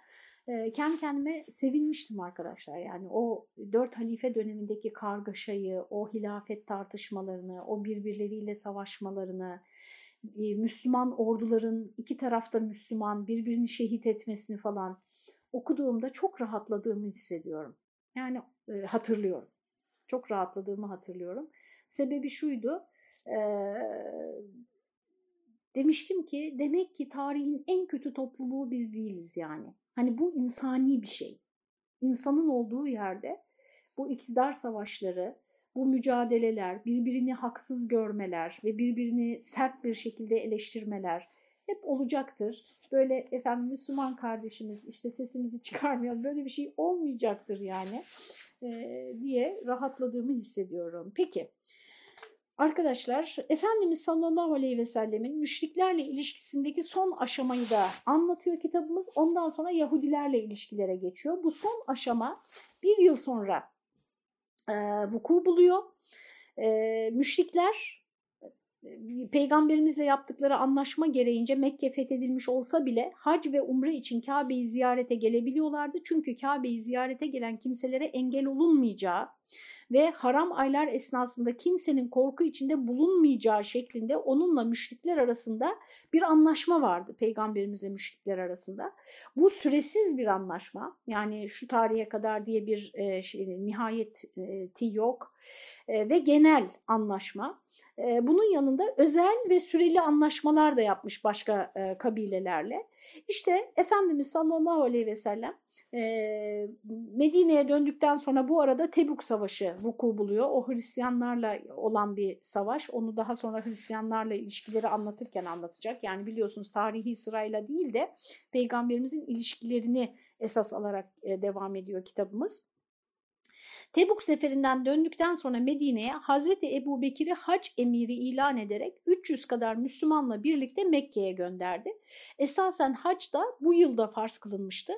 kendi kendime sevinmiştim arkadaşlar. Yani o dört halife dönemindeki kargaşayı, o hilafet tartışmalarını, o birbirleriyle savaşmalarını, Müslüman orduların iki tarafta Müslüman birbirini şehit etmesini falan okuduğumda çok rahatladığımı hissediyorum. Yani hatırlıyorum. Çok rahatladığımı hatırlıyorum. Sebebi şuydu. Demiştim ki demek ki tarihin en kötü topluluğu biz değiliz yani. Hani bu insani bir şey. İnsanın olduğu yerde bu iktidar savaşları, bu mücadeleler, birbirini haksız görmeler ve birbirini sert bir şekilde eleştirmeler hep olacaktır. Böyle efendim Müslüman kardeşimiz işte sesimizi çıkarmayalım böyle bir şey olmayacaktır yani e, diye rahatladığımı hissediyorum. Peki. Arkadaşlar Efendimiz sallallahu aleyhi ve sellemin müşriklerle ilişkisindeki son aşamayı da anlatıyor kitabımız. Ondan sonra Yahudilerle ilişkilere geçiyor. Bu son aşama bir yıl sonra e, vuku buluyor. E, müşrikler peygamberimizle yaptıkları anlaşma gereğince Mekke fethedilmiş olsa bile hac ve umre için Kabe'yi ziyarete gelebiliyorlardı. Çünkü Kabe'yi ziyarete gelen kimselere engel olunmayacağı ve haram aylar esnasında kimsenin korku içinde bulunmayacağı şeklinde onunla müşrikler arasında bir anlaşma vardı peygamberimizle müşrikler arasında. Bu süresiz bir anlaşma yani şu tarihe kadar diye bir e, şey, nihayeti yok e, ve genel anlaşma. Bunun yanında özel ve süreli anlaşmalar da yapmış başka kabilelerle. İşte Efendimiz sallallahu aleyhi ve sellem Medine'ye döndükten sonra bu arada Tebuk Savaşı vuku buluyor. O Hristiyanlarla olan bir savaş. Onu daha sonra Hristiyanlarla ilişkileri anlatırken anlatacak. Yani biliyorsunuz tarihi sırayla değil de peygamberimizin ilişkilerini esas alarak devam ediyor kitabımız. Tebuk seferinden döndükten sonra Medine'ye Hazreti Ebu Bekir'i hac emiri ilan ederek 300 kadar Müslümanla birlikte Mekke'ye gönderdi. Esasen hac da bu yılda farz kılınmıştı.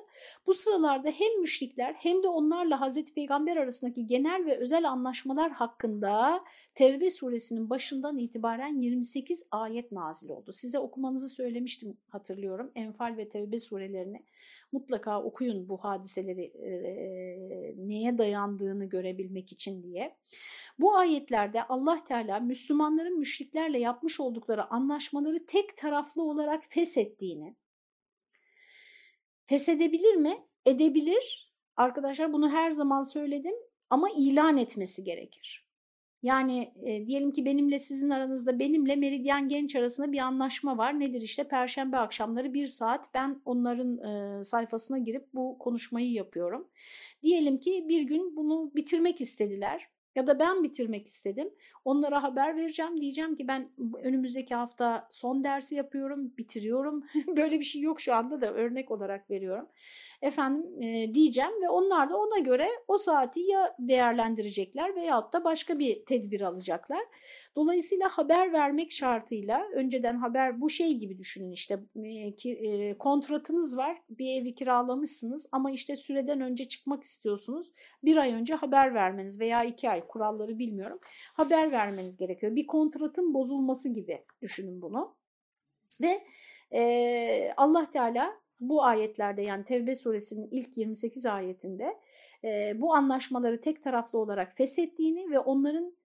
Bu sıralarda hem müşrikler hem de onlarla Hazreti Peygamber arasındaki genel ve özel anlaşmalar hakkında Tevbe suresinin başından itibaren 28 ayet nazil oldu. Size okumanızı söylemiştim hatırlıyorum. Enfal ve Tevbe surelerini mutlaka okuyun bu hadiseleri e, neye dayandığını görebilmek için diye. Bu ayetlerde Allah Teala Müslümanların müşriklerle yapmış oldukları anlaşmaları tek taraflı olarak feshettiğini, feshedebilir mi? Edebilir. Arkadaşlar bunu her zaman söyledim ama ilan etmesi gerekir. Yani e, diyelim ki benimle sizin aranızda benimle Meridyen Genç arasında bir anlaşma var. Nedir işte perşembe akşamları bir saat ben onların e, sayfasına girip bu konuşmayı yapıyorum. Diyelim ki bir gün bunu bitirmek istediler ya da ben bitirmek istedim. Onlara haber vereceğim. Diyeceğim ki ben önümüzdeki hafta son dersi yapıyorum, bitiriyorum. Böyle bir şey yok şu anda da örnek olarak veriyorum. Efendim e, diyeceğim ve onlar da ona göre o saati ya değerlendirecekler veyahut da başka bir tedbir alacaklar. Dolayısıyla haber vermek şartıyla önceden haber bu şey gibi düşünün işte e, ki, e, kontratınız var bir evi kiralamışsınız ama işte süreden önce çıkmak istiyorsunuz. Bir ay önce haber vermeniz veya iki ay kuralları bilmiyorum haber vermeniz gerekiyor. Bir kontratın bozulması gibi düşünün bunu. Ve e, Allah Teala bu ayetlerde yani Tevbe suresinin ilk 28 ayetinde e, bu anlaşmaları tek taraflı olarak feshettiğini ve onların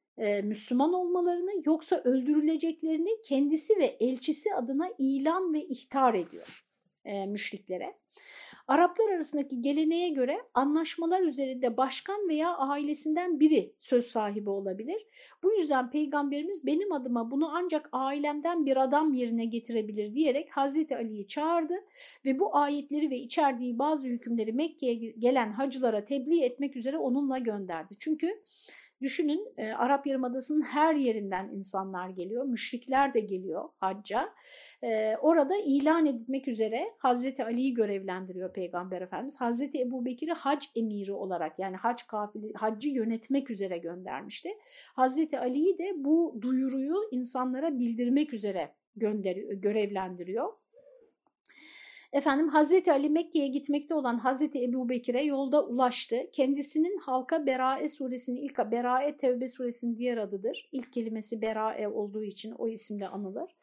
Müslüman olmalarını yoksa öldürüleceklerini kendisi ve elçisi adına ilan ve ihtar ediyor. E, müşriklere. Araplar arasındaki geleneğe göre anlaşmalar üzerinde başkan veya ailesinden biri söz sahibi olabilir. Bu yüzden peygamberimiz benim adıma bunu ancak ailemden bir adam yerine getirebilir diyerek Hazreti Ali'yi çağırdı ve bu ayetleri ve içerdiği bazı hükümleri Mekke'ye gelen hacılara tebliğ etmek üzere onunla gönderdi. Çünkü Düşünün e, Arap Yarımadası'nın her yerinden insanlar geliyor, müşrikler de geliyor hacca. E, orada ilan edilmek üzere Hazreti Ali'yi görevlendiriyor Peygamber Efendimiz. Hazreti Ebu Bekir'i hac emiri olarak yani hac kafili, haccı yönetmek üzere göndermişti. Hazreti Ali'yi de bu duyuruyu insanlara bildirmek üzere gönderiyor, görevlendiriyor. Efendim Hazreti Ali Mekke'ye gitmekte olan Hazreti Ebu Bekir'e yolda ulaştı. Kendisinin halka Berae suresinin ilk Berae Tevbe suresinin diğer adıdır. İlk kelimesi Berae olduğu için o isimle anılır.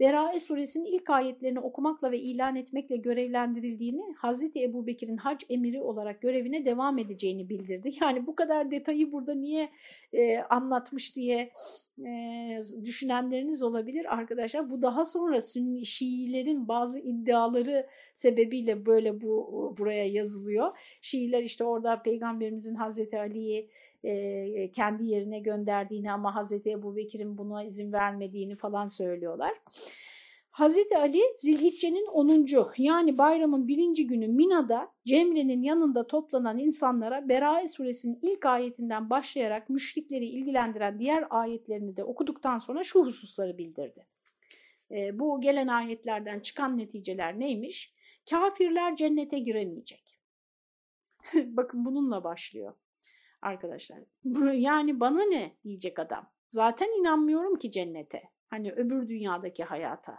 Berae suresinin ilk ayetlerini okumakla ve ilan etmekle görevlendirildiğini, Hazreti Ebu Bekir'in hac emiri olarak görevine devam edeceğini bildirdi. Yani bu kadar detayı burada niye e, anlatmış diye e, düşünenleriniz olabilir arkadaşlar. Bu daha sonra Sünni Şiilerin bazı iddiaları sebebiyle böyle bu buraya yazılıyor. Şiiler işte orada Peygamberimizin Hazreti Ali'yi e, kendi yerine gönderdiğini ama Hazreti Ebu Bekir'in buna izin vermediğini falan söylüyorlar. Hazreti Ali Zilhicce'nin 10. yani bayramın birinci günü Mina'da Cemre'nin yanında toplanan insanlara Berae suresinin ilk ayetinden başlayarak müşrikleri ilgilendiren diğer ayetlerini de okuduktan sonra şu hususları bildirdi. E, bu gelen ayetlerden çıkan neticeler neymiş? Kafirler cennete giremeyecek. Bakın bununla başlıyor arkadaşlar. Yani bana ne diyecek adam. Zaten inanmıyorum ki cennete. Hani öbür dünyadaki hayata.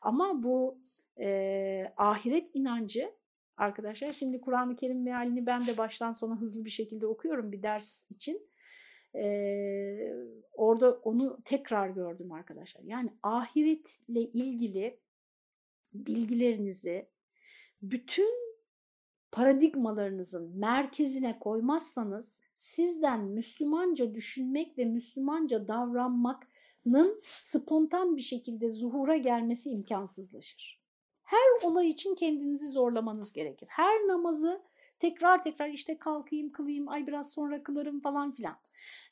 Ama bu e, ahiret inancı arkadaşlar şimdi Kur'an-ı Kerim mealini ben de baştan sona hızlı bir şekilde okuyorum bir ders için. Ee, orada onu tekrar gördüm arkadaşlar. Yani ahiretle ilgili bilgilerinizi bütün paradigmalarınızın merkezine koymazsanız sizden Müslümanca düşünmek ve Müslümanca davranmanın spontan bir şekilde zuhura gelmesi imkansızlaşır. Her olay için kendinizi zorlamanız gerekir. Her namazı tekrar tekrar işte kalkayım kılayım ay biraz sonra kılarım falan filan.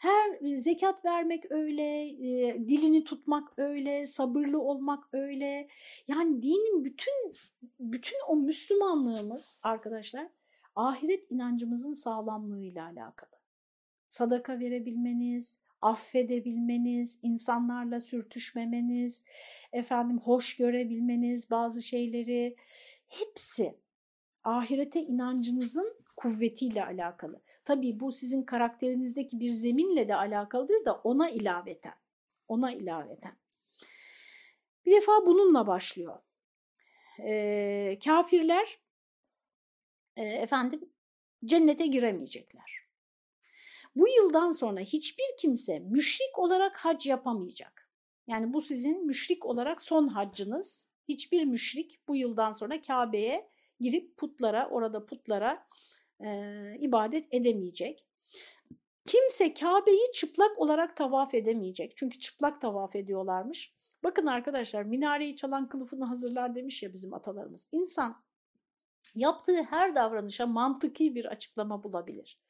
Her e, zekat vermek öyle, e, dilini tutmak öyle, sabırlı olmak öyle. Yani dinin bütün bütün o Müslümanlığımız arkadaşlar ahiret inancımızın sağlamlığıyla alakalı. Sadaka verebilmeniz, affedebilmeniz, insanlarla sürtüşmemeniz, efendim hoş görebilmeniz bazı şeyleri hepsi ahirete inancınızın kuvvetiyle alakalı. Tabii bu sizin karakterinizdeki bir zeminle de alakalıdır da ona ilaveten. Ona ilaveten. Bir defa bununla başlıyor. Ee, kafirler e, efendim cennete giremeyecekler. Bu yıldan sonra hiçbir kimse müşrik olarak hac yapamayacak. Yani bu sizin müşrik olarak son haccınız. Hiçbir müşrik bu yıldan sonra Kabe'ye girip putlara, orada putlara e, ibadet edemeyecek. Kimse Kabe'yi çıplak olarak tavaf edemeyecek. Çünkü çıplak tavaf ediyorlarmış. Bakın arkadaşlar minareyi çalan kılıfını hazırlar demiş ya bizim atalarımız. İnsan yaptığı her davranışa mantıki bir açıklama bulabilir.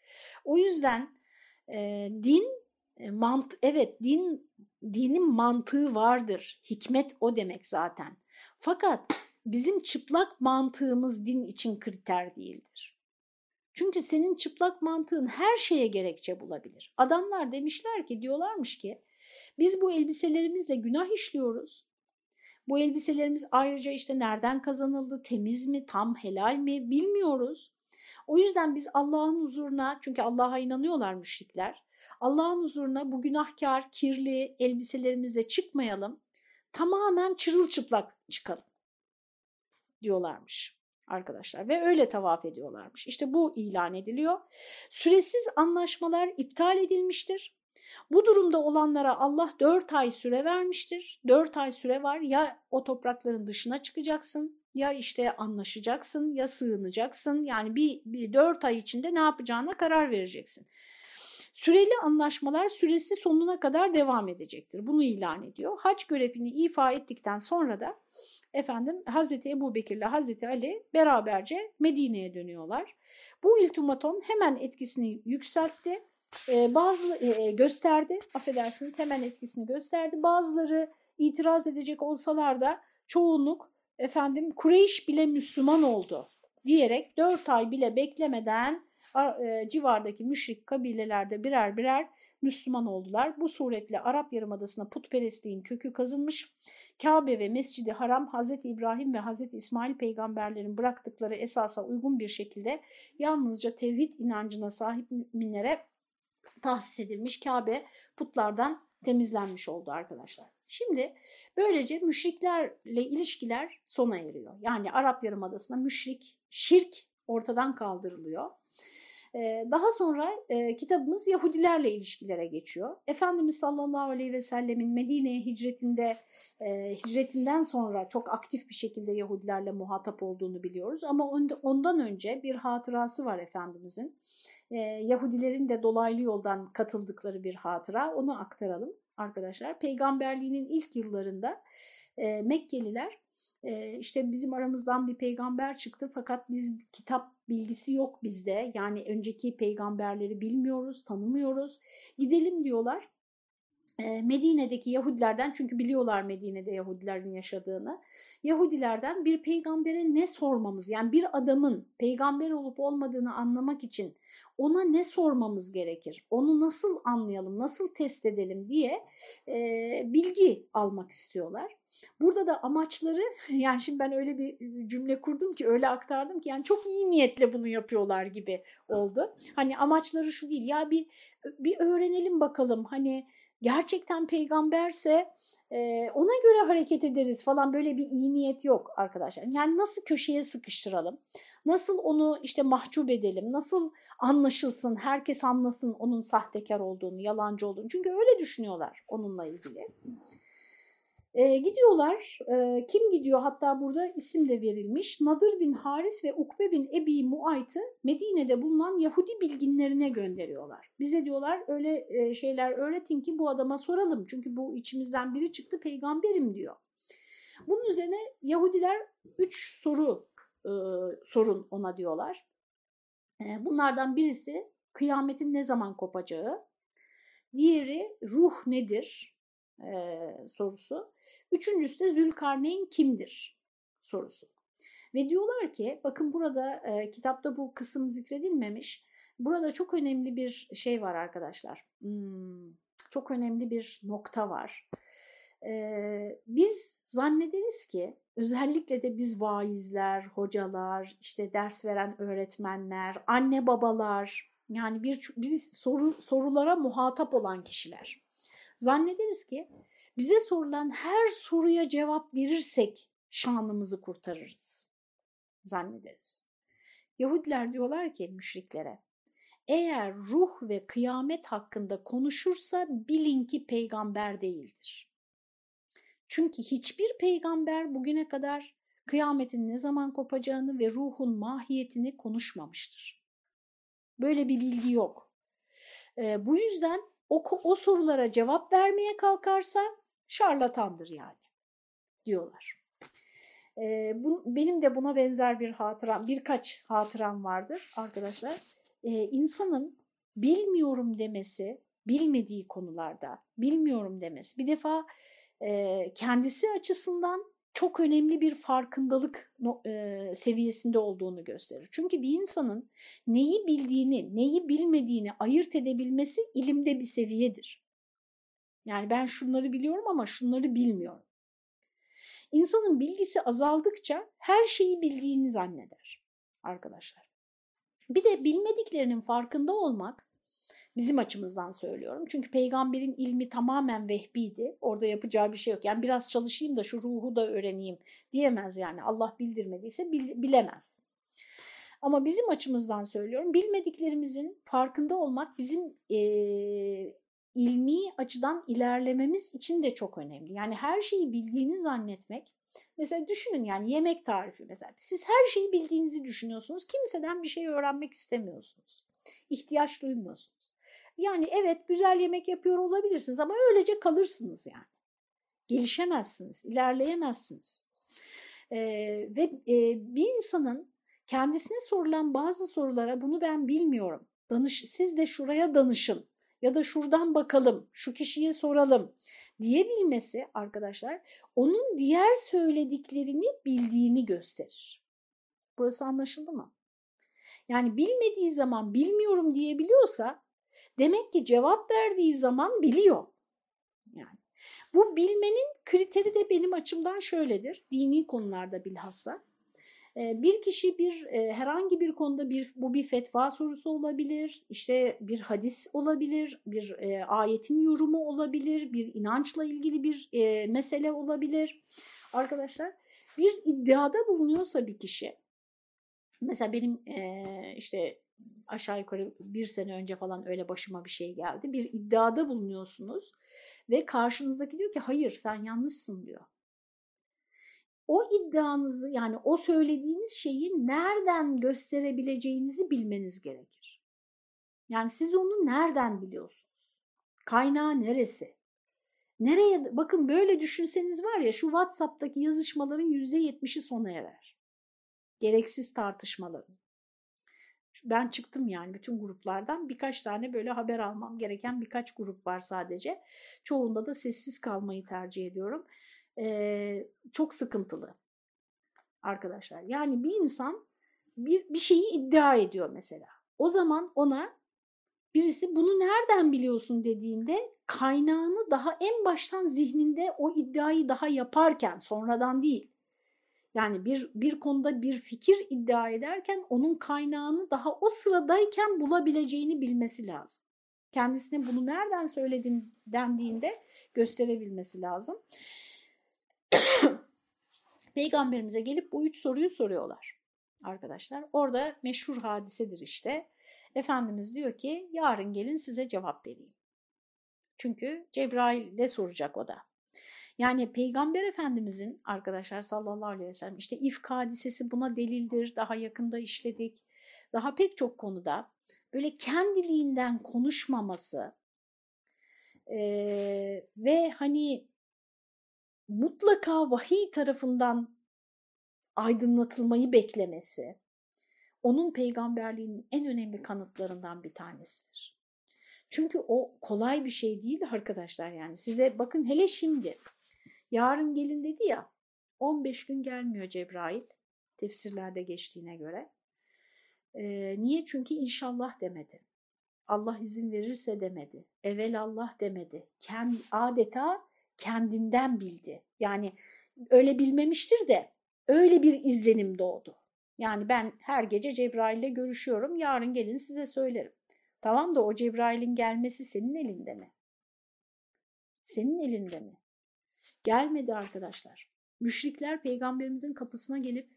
O yüzden e, din e, mant evet din dinin mantığı vardır. Hikmet o demek zaten. Fakat bizim çıplak mantığımız din için kriter değildir. Çünkü senin çıplak mantığın her şeye gerekçe bulabilir. Adamlar demişler ki diyorlarmış ki biz bu elbiselerimizle günah işliyoruz. Bu elbiselerimiz ayrıca işte nereden kazanıldı, temiz mi, tam helal mi bilmiyoruz. O yüzden biz Allah'ın huzuruna, çünkü Allah'a inanıyorlar müşrikler, Allah'ın huzuruna bu günahkar, kirli elbiselerimizle çıkmayalım, tamamen çırılçıplak çıkalım diyorlarmış arkadaşlar ve öyle tavaf ediyorlarmış. İşte bu ilan ediliyor. Süresiz anlaşmalar iptal edilmiştir. Bu durumda olanlara Allah dört ay süre vermiştir. Dört ay süre var ya o toprakların dışına çıkacaksın ya işte anlaşacaksın ya sığınacaksın. Yani bir, bir dört ay içinde ne yapacağına karar vereceksin. Süreli anlaşmalar süresi sonuna kadar devam edecektir. Bunu ilan ediyor. Hac görevini ifa ettikten sonra da efendim Hazreti Ebu Bekir ile Hazreti Ali beraberce Medine'ye dönüyorlar. Bu ultimatom hemen etkisini yükseltti. Ee, bazı e, gösterdi, affedersiniz hemen etkisini gösterdi. Bazıları itiraz edecek olsalar da çoğunluk efendim Kureyş bile Müslüman oldu diyerek dört ay bile beklemeden e, civardaki müşrik kabilelerde birer birer Müslüman oldular. Bu suretle Arap Yarımadası'na putperestliğin kökü kazınmış. Kabe ve Mescidi Haram Hz. İbrahim ve Hz. İsmail peygamberlerin bıraktıkları esasa uygun bir şekilde yalnızca tevhid inancına sahip müminlere tahsis edilmiş Kabe putlardan temizlenmiş oldu arkadaşlar. Şimdi böylece müşriklerle ilişkiler sona eriyor. Yani Arap Yarımadası'na müşrik, şirk ortadan kaldırılıyor. Daha sonra e, kitabımız Yahudilerle ilişkilere geçiyor. Efendimiz sallallahu aleyhi ve sellemin Medine'ye hicretinde e, hicretinden sonra çok aktif bir şekilde Yahudilerle muhatap olduğunu biliyoruz. Ama ondan önce bir hatırası var Efendimizin. E, Yahudilerin de dolaylı yoldan katıldıkları bir hatıra. Onu aktaralım arkadaşlar. Peygamberliğinin ilk yıllarında e, Mekkeliler e, işte bizim aramızdan bir peygamber çıktı fakat biz kitap bilgisi yok bizde. Yani önceki peygamberleri bilmiyoruz, tanımıyoruz. Gidelim diyorlar. Medine'deki Yahudilerden çünkü biliyorlar Medine'de Yahudilerin yaşadığını. Yahudilerden bir peygambere ne sormamız yani bir adamın peygamber olup olmadığını anlamak için ona ne sormamız gerekir? Onu nasıl anlayalım, nasıl test edelim diye e, bilgi almak istiyorlar. Burada da amaçları yani şimdi ben öyle bir cümle kurdum ki öyle aktardım ki yani çok iyi niyetle bunu yapıyorlar gibi oldu. Hani amaçları şu değil ya bir bir öğrenelim bakalım hani gerçekten peygamberse e, ona göre hareket ederiz falan böyle bir iyi niyet yok arkadaşlar. Yani nasıl köşeye sıkıştıralım, nasıl onu işte mahcup edelim, nasıl anlaşılsın, herkes anlasın onun sahtekar olduğunu, yalancı olduğunu. Çünkü öyle düşünüyorlar onunla ilgili. E, gidiyorlar. E, kim gidiyor? Hatta burada isim de verilmiş. Nadir bin Haris ve Ukbe bin Ebi Muayt'ı Medine'de bulunan Yahudi bilginlerine gönderiyorlar. Bize diyorlar öyle e, şeyler öğretin ki bu adama soralım. Çünkü bu içimizden biri çıktı peygamberim diyor. Bunun üzerine Yahudiler üç soru e, sorun ona diyorlar. E, bunlardan birisi kıyametin ne zaman kopacağı. Diğeri ruh nedir e, sorusu. Üçüncüsü de Zülkarneyn kimdir sorusu. Ve diyorlar ki bakın burada e, kitapta bu kısım zikredilmemiş. Burada çok önemli bir şey var arkadaşlar. Hmm, çok önemli bir nokta var. Ee, biz zannederiz ki özellikle de biz vaizler, hocalar, işte ders veren öğretmenler, anne babalar yani bir biz soru, sorulara muhatap olan kişiler. Zannederiz ki bize sorulan her soruya cevap verirsek şanımızı kurtarırız. Zannederiz. Yahudiler diyorlar ki müşriklere, eğer ruh ve kıyamet hakkında konuşursa bilin ki peygamber değildir. Çünkü hiçbir peygamber bugüne kadar kıyametin ne zaman kopacağını ve ruhun mahiyetini konuşmamıştır. Böyle bir bilgi yok. E, bu yüzden o, o sorulara cevap vermeye kalkarsa şarlatandır yani diyorlar. E, bu, benim de buna benzer bir hatıram, birkaç hatıram vardır arkadaşlar. E, insanın bilmiyorum demesi, bilmediği konularda bilmiyorum demesi. Bir defa e, kendisi açısından çok önemli bir farkındalık e, seviyesinde olduğunu gösterir. Çünkü bir insanın neyi bildiğini, neyi bilmediğini ayırt edebilmesi ilimde bir seviyedir. Yani ben şunları biliyorum ama şunları bilmiyorum. İnsanın bilgisi azaldıkça her şeyi bildiğini zanneder arkadaşlar. Bir de bilmediklerinin farkında olmak bizim açımızdan söylüyorum. Çünkü peygamberin ilmi tamamen vehbiydi. Orada yapacağı bir şey yok. Yani biraz çalışayım da şu ruhu da öğreneyim diyemez yani. Allah bildirmediyse bilemez. Ama bizim açımızdan söylüyorum bilmediklerimizin farkında olmak bizim e, ilmi açıdan ilerlememiz için de çok önemli. Yani her şeyi bildiğini zannetmek. Mesela düşünün yani yemek tarifi mesela. Siz her şeyi bildiğinizi düşünüyorsunuz. Kimseden bir şey öğrenmek istemiyorsunuz. İhtiyaç duymuyorsunuz. Yani evet güzel yemek yapıyor olabilirsiniz ama öylece kalırsınız yani. Gelişemezsiniz, ilerleyemezsiniz. E, ve e, bir insanın kendisine sorulan bazı sorulara bunu ben bilmiyorum. Danış, siz de şuraya danışın ya da şuradan bakalım, şu kişiye soralım diyebilmesi arkadaşlar onun diğer söylediklerini bildiğini gösterir. Burası anlaşıldı mı? Yani bilmediği zaman bilmiyorum diyebiliyorsa demek ki cevap verdiği zaman biliyor. Yani bu bilmenin kriteri de benim açımdan şöyledir. Dini konularda bilhassa. Bir kişi bir herhangi bir konuda bir bu bir fetva sorusu olabilir, işte bir hadis olabilir, bir ayetin yorumu olabilir, bir inançla ilgili bir mesele olabilir. Arkadaşlar bir iddiada bulunuyorsa bir kişi, mesela benim işte aşağı yukarı bir sene önce falan öyle başıma bir şey geldi. Bir iddiada bulunuyorsunuz ve karşınızdaki diyor ki hayır sen yanlışsın diyor o iddianızı yani o söylediğiniz şeyi nereden gösterebileceğinizi bilmeniz gerekir. Yani siz onu nereden biliyorsunuz? Kaynağı neresi? Nereye bakın böyle düşünseniz var ya şu WhatsApp'taki yazışmaların yüzde yetmişi sona erer. Gereksiz tartışmaların. Ben çıktım yani bütün gruplardan birkaç tane böyle haber almam gereken birkaç grup var sadece. Çoğunda da sessiz kalmayı tercih ediyorum e, çok sıkıntılı arkadaşlar. Yani bir insan bir, bir şeyi iddia ediyor mesela. O zaman ona birisi bunu nereden biliyorsun dediğinde kaynağını daha en baştan zihninde o iddiayı daha yaparken sonradan değil. Yani bir, bir konuda bir fikir iddia ederken onun kaynağını daha o sıradayken bulabileceğini bilmesi lazım. Kendisine bunu nereden söyledin dendiğinde gösterebilmesi lazım. Peygamberimize gelip bu üç soruyu soruyorlar arkadaşlar. Orada meşhur hadisedir işte. Efendimiz diyor ki yarın gelin size cevap vereyim. Çünkü Cebrail de soracak o da. Yani Peygamber Efendimizin arkadaşlar sallallahu aleyhi ve sellem işte ifk hadisesi buna delildir. Daha yakında işledik. Daha pek çok konuda böyle kendiliğinden konuşmaması e, ve hani mutlaka vahiy tarafından aydınlatılmayı beklemesi onun peygamberliğinin en önemli kanıtlarından bir tanesidir. Çünkü o kolay bir şey değil arkadaşlar yani size bakın hele şimdi yarın gelin dedi ya 15 gün gelmiyor Cebrail tefsirlerde geçtiğine göre. Ee, niye? Çünkü inşallah demedi. Allah izin verirse demedi. Evel Allah demedi. Kendi, adeta kendinden bildi. Yani öyle bilmemiştir de öyle bir izlenim doğdu. Yani ben her gece Cebrail ile görüşüyorum. Yarın gelin size söylerim. Tamam da o Cebrail'in gelmesi senin elinde mi? Senin elinde mi? Gelmedi arkadaşlar. Müşrikler peygamberimizin kapısına gelip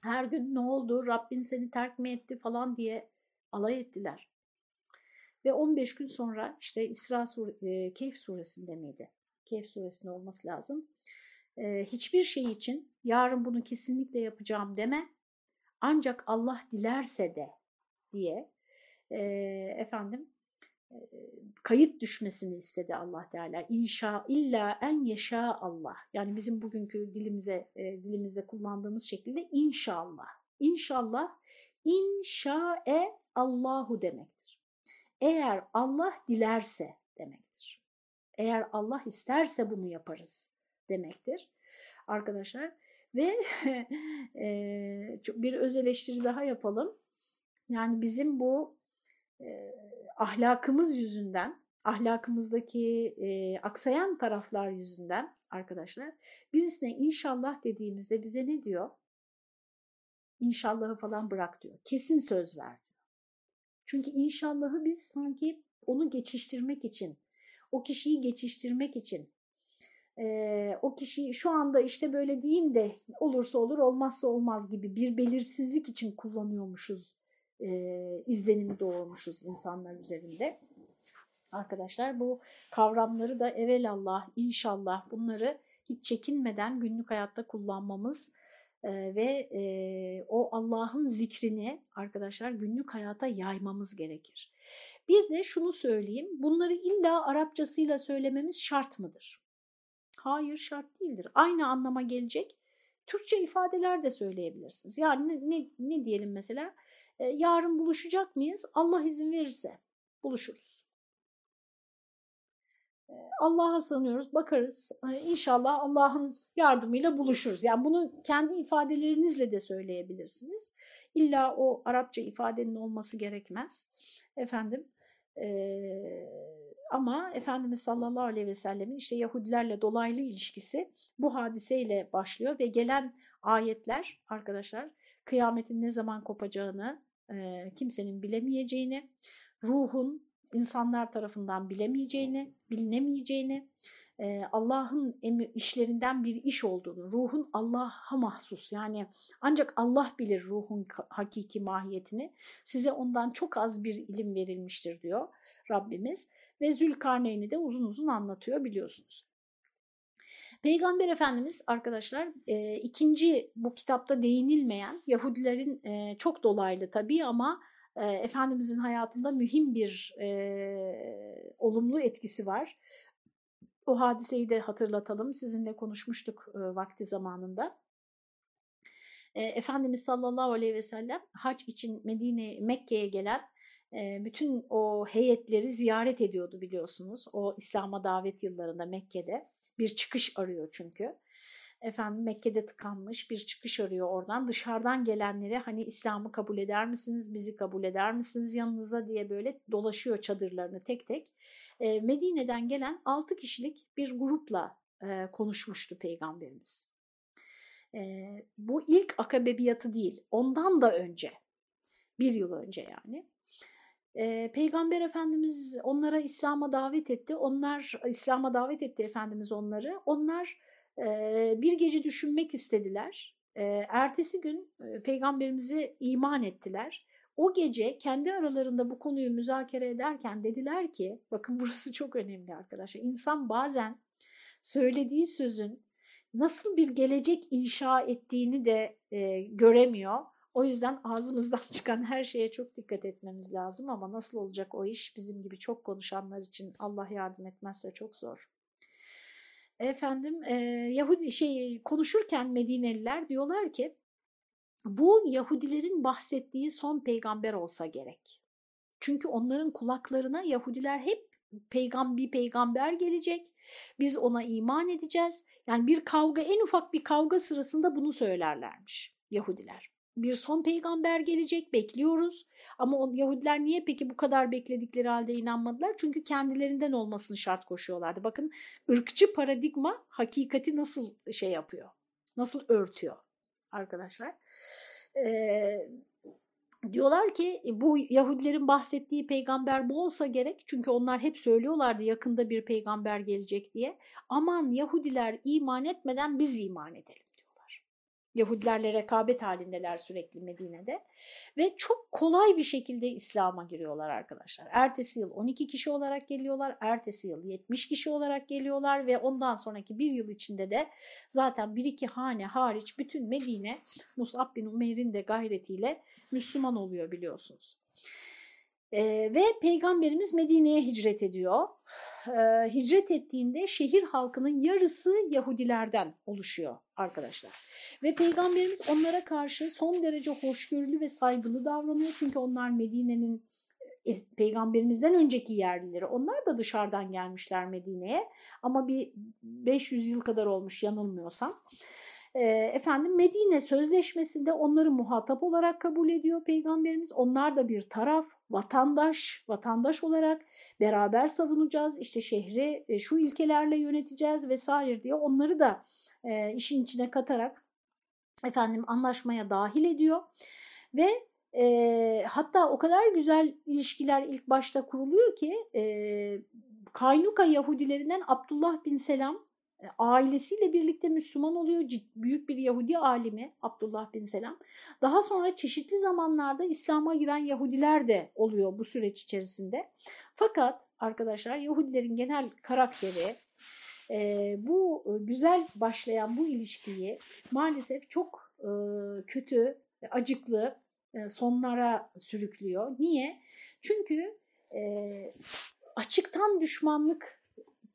her gün ne oldu, Rabbin seni terk mi etti falan diye alay ettiler. Ve 15 gün sonra işte İsra Sur e, Keyf suresinde miydi? Kehf suresinde olması lazım. Ee, hiçbir şey için yarın bunu kesinlikle yapacağım deme. Ancak Allah dilerse de diye e, efendim e, kayıt düşmesini istedi Allah Teala. İnşa illa en yaşa Allah. Yani bizim bugünkü dilimize e, dilimizde kullandığımız şekilde inşallah. İnşallah inşae Allahu demektir. Eğer Allah dilerse demektir. Eğer Allah isterse bunu yaparız demektir arkadaşlar. Ve bir öz eleştiri daha yapalım. Yani bizim bu e, ahlakımız yüzünden, ahlakımızdaki e, aksayan taraflar yüzünden arkadaşlar birisine inşallah dediğimizde bize ne diyor? İnşallahı falan bırak diyor. Kesin söz ver diyor. Çünkü inşallahı biz sanki onu geçiştirmek için o kişiyi geçiştirmek için e, o kişiyi şu anda işte böyle diyeyim de olursa olur olmazsa olmaz gibi bir belirsizlik için kullanıyormuşuz e, izlenimi doğurmuşuz insanlar üzerinde. Arkadaşlar bu kavramları da evelallah, inşallah bunları hiç çekinmeden günlük hayatta kullanmamız e, ve e, o Allah'ın zikrini arkadaşlar günlük hayata yaymamız gerekir. Bir de şunu söyleyeyim, bunları illa Arapçasıyla söylememiz şart mıdır? Hayır şart değildir. Aynı anlama gelecek Türkçe ifadeler de söyleyebilirsiniz. Yani ne, ne, ne diyelim mesela? E, yarın buluşacak mıyız? Allah izin verirse buluşuruz. Allah'a sanıyoruz, bakarız. İnşallah Allah'ın yardımıyla buluşuruz. Yani bunu kendi ifadelerinizle de söyleyebilirsiniz. İlla o Arapça ifadenin olması gerekmez. Efendim, e, ama Efendimiz sallallahu aleyhi ve sellemin işte Yahudilerle dolaylı ilişkisi bu hadiseyle başlıyor ve gelen ayetler arkadaşlar kıyametin ne zaman kopacağını e, kimsenin bilemeyeceğini, ruhun insanlar tarafından bilemeyeceğini, bilinemeyeceğini, e, Allah'ın işlerinden bir iş olduğunu, ruhun Allah'a mahsus. Yani ancak Allah bilir ruhun hakiki mahiyetini, size ondan çok az bir ilim verilmiştir diyor Rabbimiz. Ve Zülkarneyn'i de uzun uzun anlatıyor biliyorsunuz. Peygamber Efendimiz arkadaşlar e, ikinci bu kitapta değinilmeyen Yahudilerin e, çok dolaylı tabii ama e, Efendimizin hayatında mühim bir e, olumlu etkisi var. O hadiseyi de hatırlatalım. Sizinle konuşmuştuk e, vakti zamanında. E, Efendimiz sallallahu aleyhi ve sellem hac için Medine, Mekke'ye gelen e, bütün o heyetleri ziyaret ediyordu biliyorsunuz. O İslam'a davet yıllarında Mekke'de bir çıkış arıyor çünkü. Efendim Mekke'de tıkanmış bir çıkış arıyor oradan. Dışarıdan gelenlere hani İslam'ı kabul eder misiniz, bizi kabul eder misiniz yanınıza diye böyle dolaşıyor çadırlarını tek tek. E, Medine'den gelen 6 kişilik bir grupla e, konuşmuştu Peygamberimiz. E, bu ilk akabebiyatı değil, ondan da önce, bir yıl önce yani. E, Peygamber Efendimiz onlara İslam'a davet etti. Onlar İslam'a davet etti Efendimiz onları. Onlar bir gece düşünmek istediler. Ertesi gün e, Peygamberimizi iman ettiler. O gece kendi aralarında bu konuyu müzakere ederken dediler ki, bakın burası çok önemli arkadaşlar. İnsan bazen söylediği sözün nasıl bir gelecek inşa ettiğini de e, göremiyor o yüzden ağzımızdan çıkan her şeye çok dikkat etmemiz lazım ama nasıl olacak o iş bizim gibi çok konuşanlar için Allah yardım etmezse çok zor. Efendim e, Yahudi şey konuşurken Medineliler diyorlar ki bu Yahudilerin bahsettiği son peygamber olsa gerek. Çünkü onların kulaklarına Yahudiler hep peygam bir peygamber gelecek. Biz ona iman edeceğiz. Yani bir kavga en ufak bir kavga sırasında bunu söylerlermiş Yahudiler bir son peygamber gelecek bekliyoruz. Ama o Yahudiler niye peki bu kadar bekledikleri halde inanmadılar? Çünkü kendilerinden olmasını şart koşuyorlardı. Bakın ırkçı paradigma hakikati nasıl şey yapıyor? Nasıl örtüyor arkadaşlar? Ee, diyorlar ki bu Yahudilerin bahsettiği peygamber bu olsa gerek. Çünkü onlar hep söylüyorlardı yakında bir peygamber gelecek diye. Aman Yahudiler iman etmeden biz iman edelim. Yahudilerle rekabet halindeler sürekli Medine'de ve çok kolay bir şekilde İslam'a giriyorlar arkadaşlar. Ertesi yıl 12 kişi olarak geliyorlar, ertesi yıl 70 kişi olarak geliyorlar ve ondan sonraki bir yıl içinde de zaten bir iki hane hariç bütün Medine Mus'ab bin Umeyr'in de gayretiyle Müslüman oluyor biliyorsunuz. Ee, ve Peygamberimiz Medine'ye hicret ediyor e, hicret ettiğinde şehir halkının yarısı Yahudilerden oluşuyor arkadaşlar. Ve Peygamberimiz onlara karşı son derece hoşgörülü ve saygılı davranıyor. Çünkü onlar Medine'nin e, peygamberimizden önceki yerlileri. Onlar da dışarıdan gelmişler Medine'ye ama bir 500 yıl kadar olmuş yanılmıyorsam. E, efendim Medine Sözleşmesi'nde onları muhatap olarak kabul ediyor Peygamberimiz. Onlar da bir taraf, vatandaş, vatandaş olarak beraber savunacağız. İşte şehri e, şu ilkelerle yöneteceğiz vesaire diye onları da e, işin içine katarak efendim anlaşmaya dahil ediyor ve e, hatta o kadar güzel ilişkiler ilk başta kuruluyor ki e, Kaynuka Yahudilerinden Abdullah bin Selam ailesiyle birlikte Müslüman oluyor. Büyük bir Yahudi alimi Abdullah bin Selam. Daha sonra çeşitli zamanlarda İslam'a giren Yahudiler de oluyor bu süreç içerisinde. Fakat arkadaşlar Yahudilerin genel karakteri e, bu güzel başlayan bu ilişkiyi maalesef çok e, kötü, acıklı e, sonlara sürüklüyor. Niye? Çünkü e, açıktan düşmanlık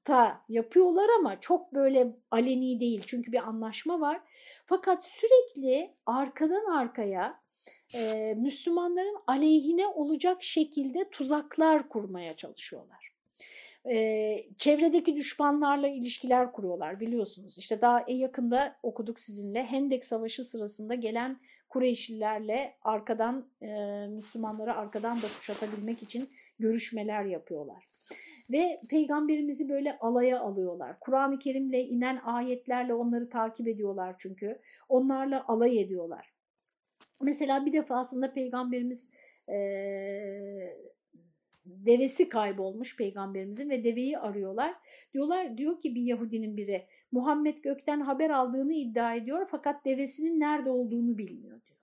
ta yapıyorlar ama çok böyle aleni değil çünkü bir anlaşma var. Fakat sürekli arkadan arkaya e, Müslümanların aleyhine olacak şekilde tuzaklar kurmaya çalışıyorlar. E, çevredeki düşmanlarla ilişkiler kuruyorlar biliyorsunuz. İşte daha yakında okuduk sizinle Hendek Savaşı sırasında gelen Kureyşlilerle arkadan e, Müslümanları arkadan da kuşatabilmek için görüşmeler yapıyorlar. Ve peygamberimizi böyle alaya alıyorlar. Kur'an-ı Kerim'le inen ayetlerle onları takip ediyorlar çünkü. Onlarla alay ediyorlar. Mesela bir defasında peygamberimiz e, devesi kaybolmuş peygamberimizin ve deveyi arıyorlar. Diyorlar diyor ki bir Yahudinin biri Muhammed gökten haber aldığını iddia ediyor fakat devesinin nerede olduğunu bilmiyor diyor.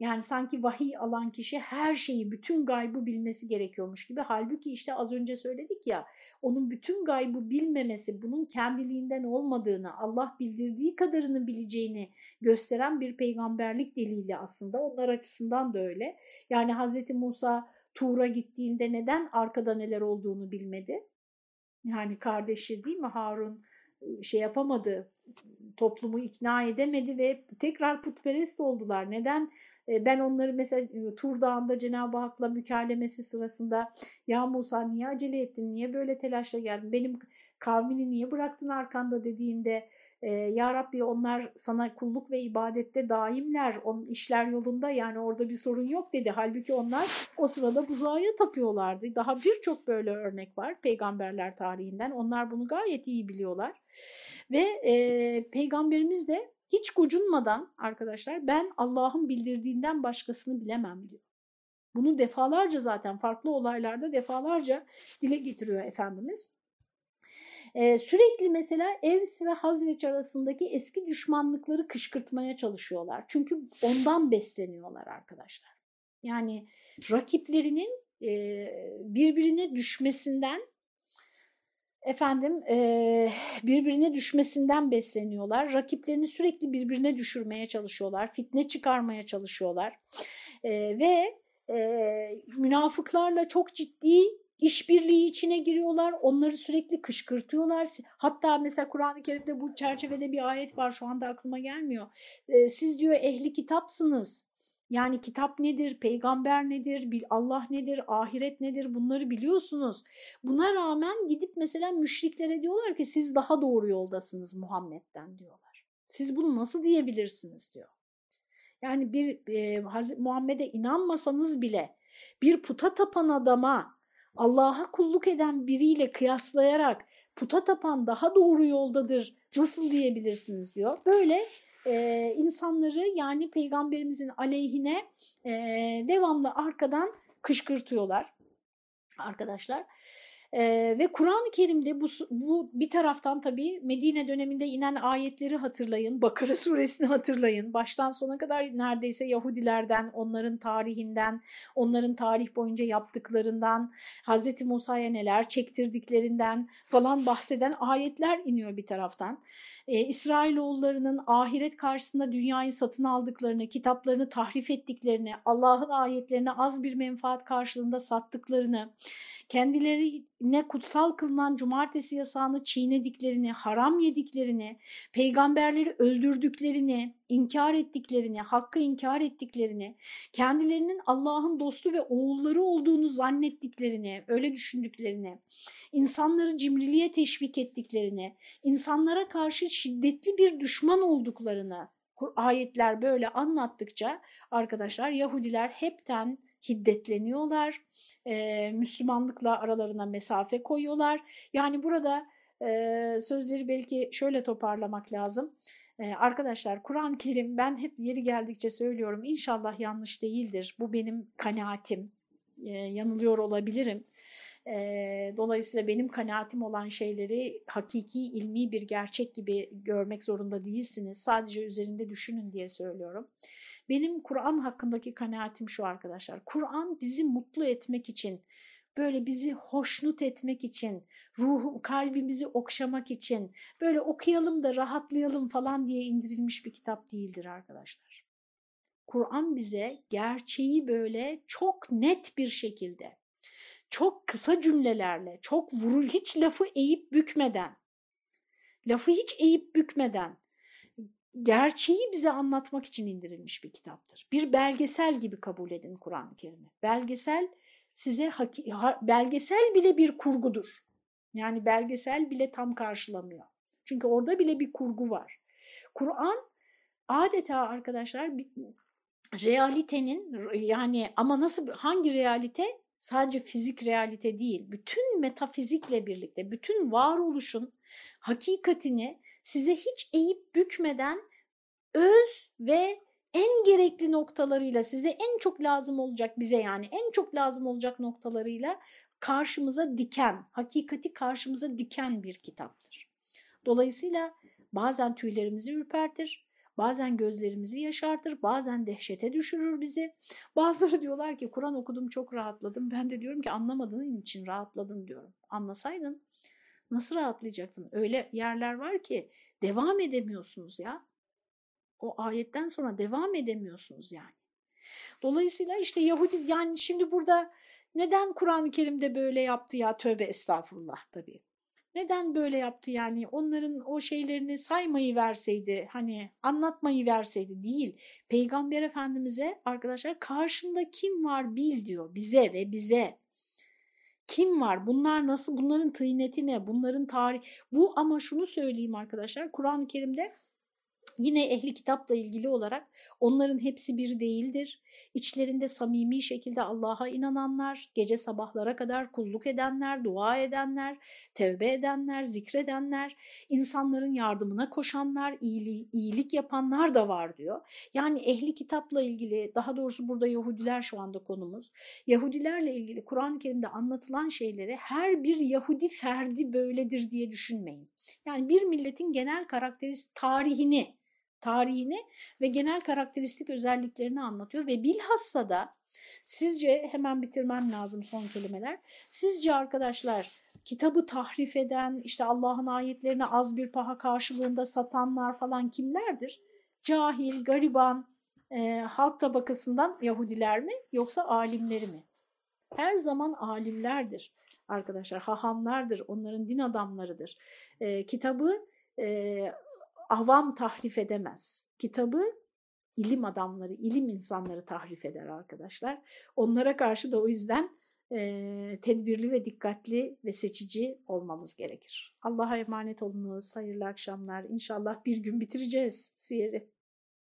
Yani sanki vahiy alan kişi her şeyi, bütün gaybı bilmesi gerekiyormuş gibi. Halbuki işte az önce söyledik ya, onun bütün gaybı bilmemesi, bunun kendiliğinden olmadığını, Allah bildirdiği kadarını bileceğini gösteren bir peygamberlik delili aslında. Onlar açısından da öyle. Yani Hz. Musa Tuğra gittiğinde neden arkada neler olduğunu bilmedi? Yani kardeşi değil mi Harun şey yapamadı, toplumu ikna edemedi ve tekrar putperest oldular. Neden? Ben onları mesela Tur Dağı'nda Cenab-ı Hak'la mükalemesi sırasında ya Musa niye acele ettin, niye böyle telaşla geldin, benim kavmini niye bıraktın arkanda dediğinde e, Ya Rabbi onlar sana kulluk ve ibadette daimler, onun işler yolunda yani orada bir sorun yok dedi. Halbuki onlar o sırada buzağa tapıyorlardı. Daha birçok böyle örnek var peygamberler tarihinden. Onlar bunu gayet iyi biliyorlar. Ve e, peygamberimiz de hiç gocunmadan arkadaşlar ben Allah'ın bildirdiğinden başkasını bilemem diyor. Bunu defalarca zaten farklı olaylarda defalarca dile getiriyor Efendimiz. Ee, sürekli mesela Evs ve Hazreç arasındaki eski düşmanlıkları kışkırtmaya çalışıyorlar. Çünkü ondan besleniyorlar arkadaşlar. Yani rakiplerinin e, birbirine düşmesinden efendim e, birbirine düşmesinden besleniyorlar. Rakiplerini sürekli birbirine düşürmeye çalışıyorlar. Fitne çıkarmaya çalışıyorlar. E, ve e, münafıklarla çok ciddi işbirliği içine giriyorlar. Onları sürekli kışkırtıyorlar. Hatta mesela Kur'an-ı Kerim'de bu çerçevede bir ayet var. Şu anda aklıma gelmiyor. E, siz diyor ehli kitapsınız. Yani kitap nedir, peygamber nedir, Allah nedir, ahiret nedir bunları biliyorsunuz. Buna rağmen gidip mesela müşriklere diyorlar ki siz daha doğru yoldasınız Muhammed'den diyorlar. Siz bunu nasıl diyebilirsiniz diyor. Yani bir e, Muhammed'e inanmasanız bile bir puta tapan adama Allah'a kulluk eden biriyle kıyaslayarak puta tapan daha doğru yoldadır nasıl diyebilirsiniz diyor. Böyle e, insanları yani peygamberimizin aleyhine e, devamlı arkadan kışkırtıyorlar arkadaşlar. Ee, ve Kur'an-ı Kerim'de bu, bu bir taraftan tabii Medine döneminde inen ayetleri hatırlayın, Bakara suresini hatırlayın. Baştan sona kadar neredeyse Yahudilerden, onların tarihinden, onların tarih boyunca yaptıklarından, Hz. Musa'ya neler çektirdiklerinden falan bahseden ayetler iniyor bir taraftan. Ee, İsrailoğullarının ahiret karşısında dünyayı satın aldıklarını, kitaplarını tahrif ettiklerini, Allah'ın ayetlerini az bir menfaat karşılığında sattıklarını, kendilerine kutsal kılınan cumartesi yasağını çiğnediklerini, haram yediklerini, peygamberleri öldürdüklerini, inkar ettiklerini, hakkı inkar ettiklerini, kendilerinin Allah'ın dostu ve oğulları olduğunu zannettiklerini, öyle düşündüklerini, insanları cimriliğe teşvik ettiklerini, insanlara karşı şiddetli bir düşman olduklarını, ayetler böyle anlattıkça arkadaşlar Yahudiler hepten hiddetleniyorlar, e, Müslümanlıkla aralarına mesafe koyuyorlar. Yani burada e, sözleri belki şöyle toparlamak lazım. E, arkadaşlar Kur'an-ı Kerim ben hep yeri geldikçe söylüyorum inşallah yanlış değildir. Bu benim kanaatim. E, yanılıyor olabilirim. E, dolayısıyla benim kanaatim olan şeyleri hakiki ilmi bir gerçek gibi görmek zorunda değilsiniz. Sadece üzerinde düşünün diye söylüyorum. Benim Kur'an hakkındaki kanaatim şu arkadaşlar. Kur'an bizi mutlu etmek için, böyle bizi hoşnut etmek için, ruhu, kalbimizi okşamak için, böyle okuyalım da rahatlayalım falan diye indirilmiş bir kitap değildir arkadaşlar. Kur'an bize gerçeği böyle çok net bir şekilde, çok kısa cümlelerle, çok vurur, hiç lafı eğip bükmeden, lafı hiç eğip bükmeden gerçeği bize anlatmak için indirilmiş bir kitaptır. Bir belgesel gibi kabul edin Kur'an-ı Kerim'i. Belgesel size belgesel bile bir kurgudur. Yani belgesel bile tam karşılamıyor. Çünkü orada bile bir kurgu var. Kur'an adeta arkadaşlar bir realitenin yani ama nasıl hangi realite? Sadece fizik realite değil. Bütün metafizikle birlikte, bütün varoluşun hakikatini size hiç eğip bükmeden öz ve en gerekli noktalarıyla size en çok lazım olacak bize yani en çok lazım olacak noktalarıyla karşımıza diken, hakikati karşımıza diken bir kitaptır. Dolayısıyla bazen tüylerimizi ürpertir, bazen gözlerimizi yaşartır, bazen dehşete düşürür bizi. Bazıları diyorlar ki Kur'an okudum çok rahatladım. Ben de diyorum ki anlamadığın için rahatladın diyorum. Anlasaydın nasıl rahatlayacaktın? Öyle yerler var ki devam edemiyorsunuz ya. O ayetten sonra devam edemiyorsunuz yani. Dolayısıyla işte Yahudi yani şimdi burada neden Kur'an-ı Kerim'de böyle yaptı ya tövbe estağfurullah tabii. Neden böyle yaptı yani onların o şeylerini saymayı verseydi hani anlatmayı verseydi değil. Peygamber Efendimiz'e arkadaşlar karşında kim var bil diyor bize ve bize. Kim var? Bunlar nasıl? Bunların tıyneti ne? Bunların tarih. Bu ama şunu söyleyeyim arkadaşlar. Kur'an-ı Kerim'de Yine ehli kitapla ilgili olarak onların hepsi bir değildir. İçlerinde samimi şekilde Allah'a inananlar, gece sabahlara kadar kulluk edenler, dua edenler, tevbe edenler, zikredenler, insanların yardımına koşanlar, iyiliği, iyilik yapanlar da var diyor. Yani ehli kitapla ilgili, daha doğrusu burada Yahudiler şu anda konumuz. Yahudilerle ilgili Kur'an-ı Kerim'de anlatılan şeyleri her bir Yahudi ferdi böyledir diye düşünmeyin. Yani bir milletin genel karakteristik tarihini tarihini ve genel karakteristik özelliklerini anlatıyor ve bilhassa da sizce hemen bitirmem lazım son kelimeler. Sizce arkadaşlar kitabı tahrif eden, işte Allah'ın ayetlerini az bir paha karşılığında satanlar falan kimlerdir? Cahil, gariban, e, halk tabakasından Yahudiler mi yoksa alimleri mi? Her zaman alimlerdir arkadaşlar, hahamlardır, onların din adamlarıdır. E, kitabı e, avam tahrif edemez. Kitabı ilim adamları, ilim insanları tahrif eder arkadaşlar. Onlara karşı da o yüzden e, tedbirli ve dikkatli ve seçici olmamız gerekir. Allah'a emanet olunuz. Hayırlı akşamlar. İnşallah bir gün bitireceğiz siyeri.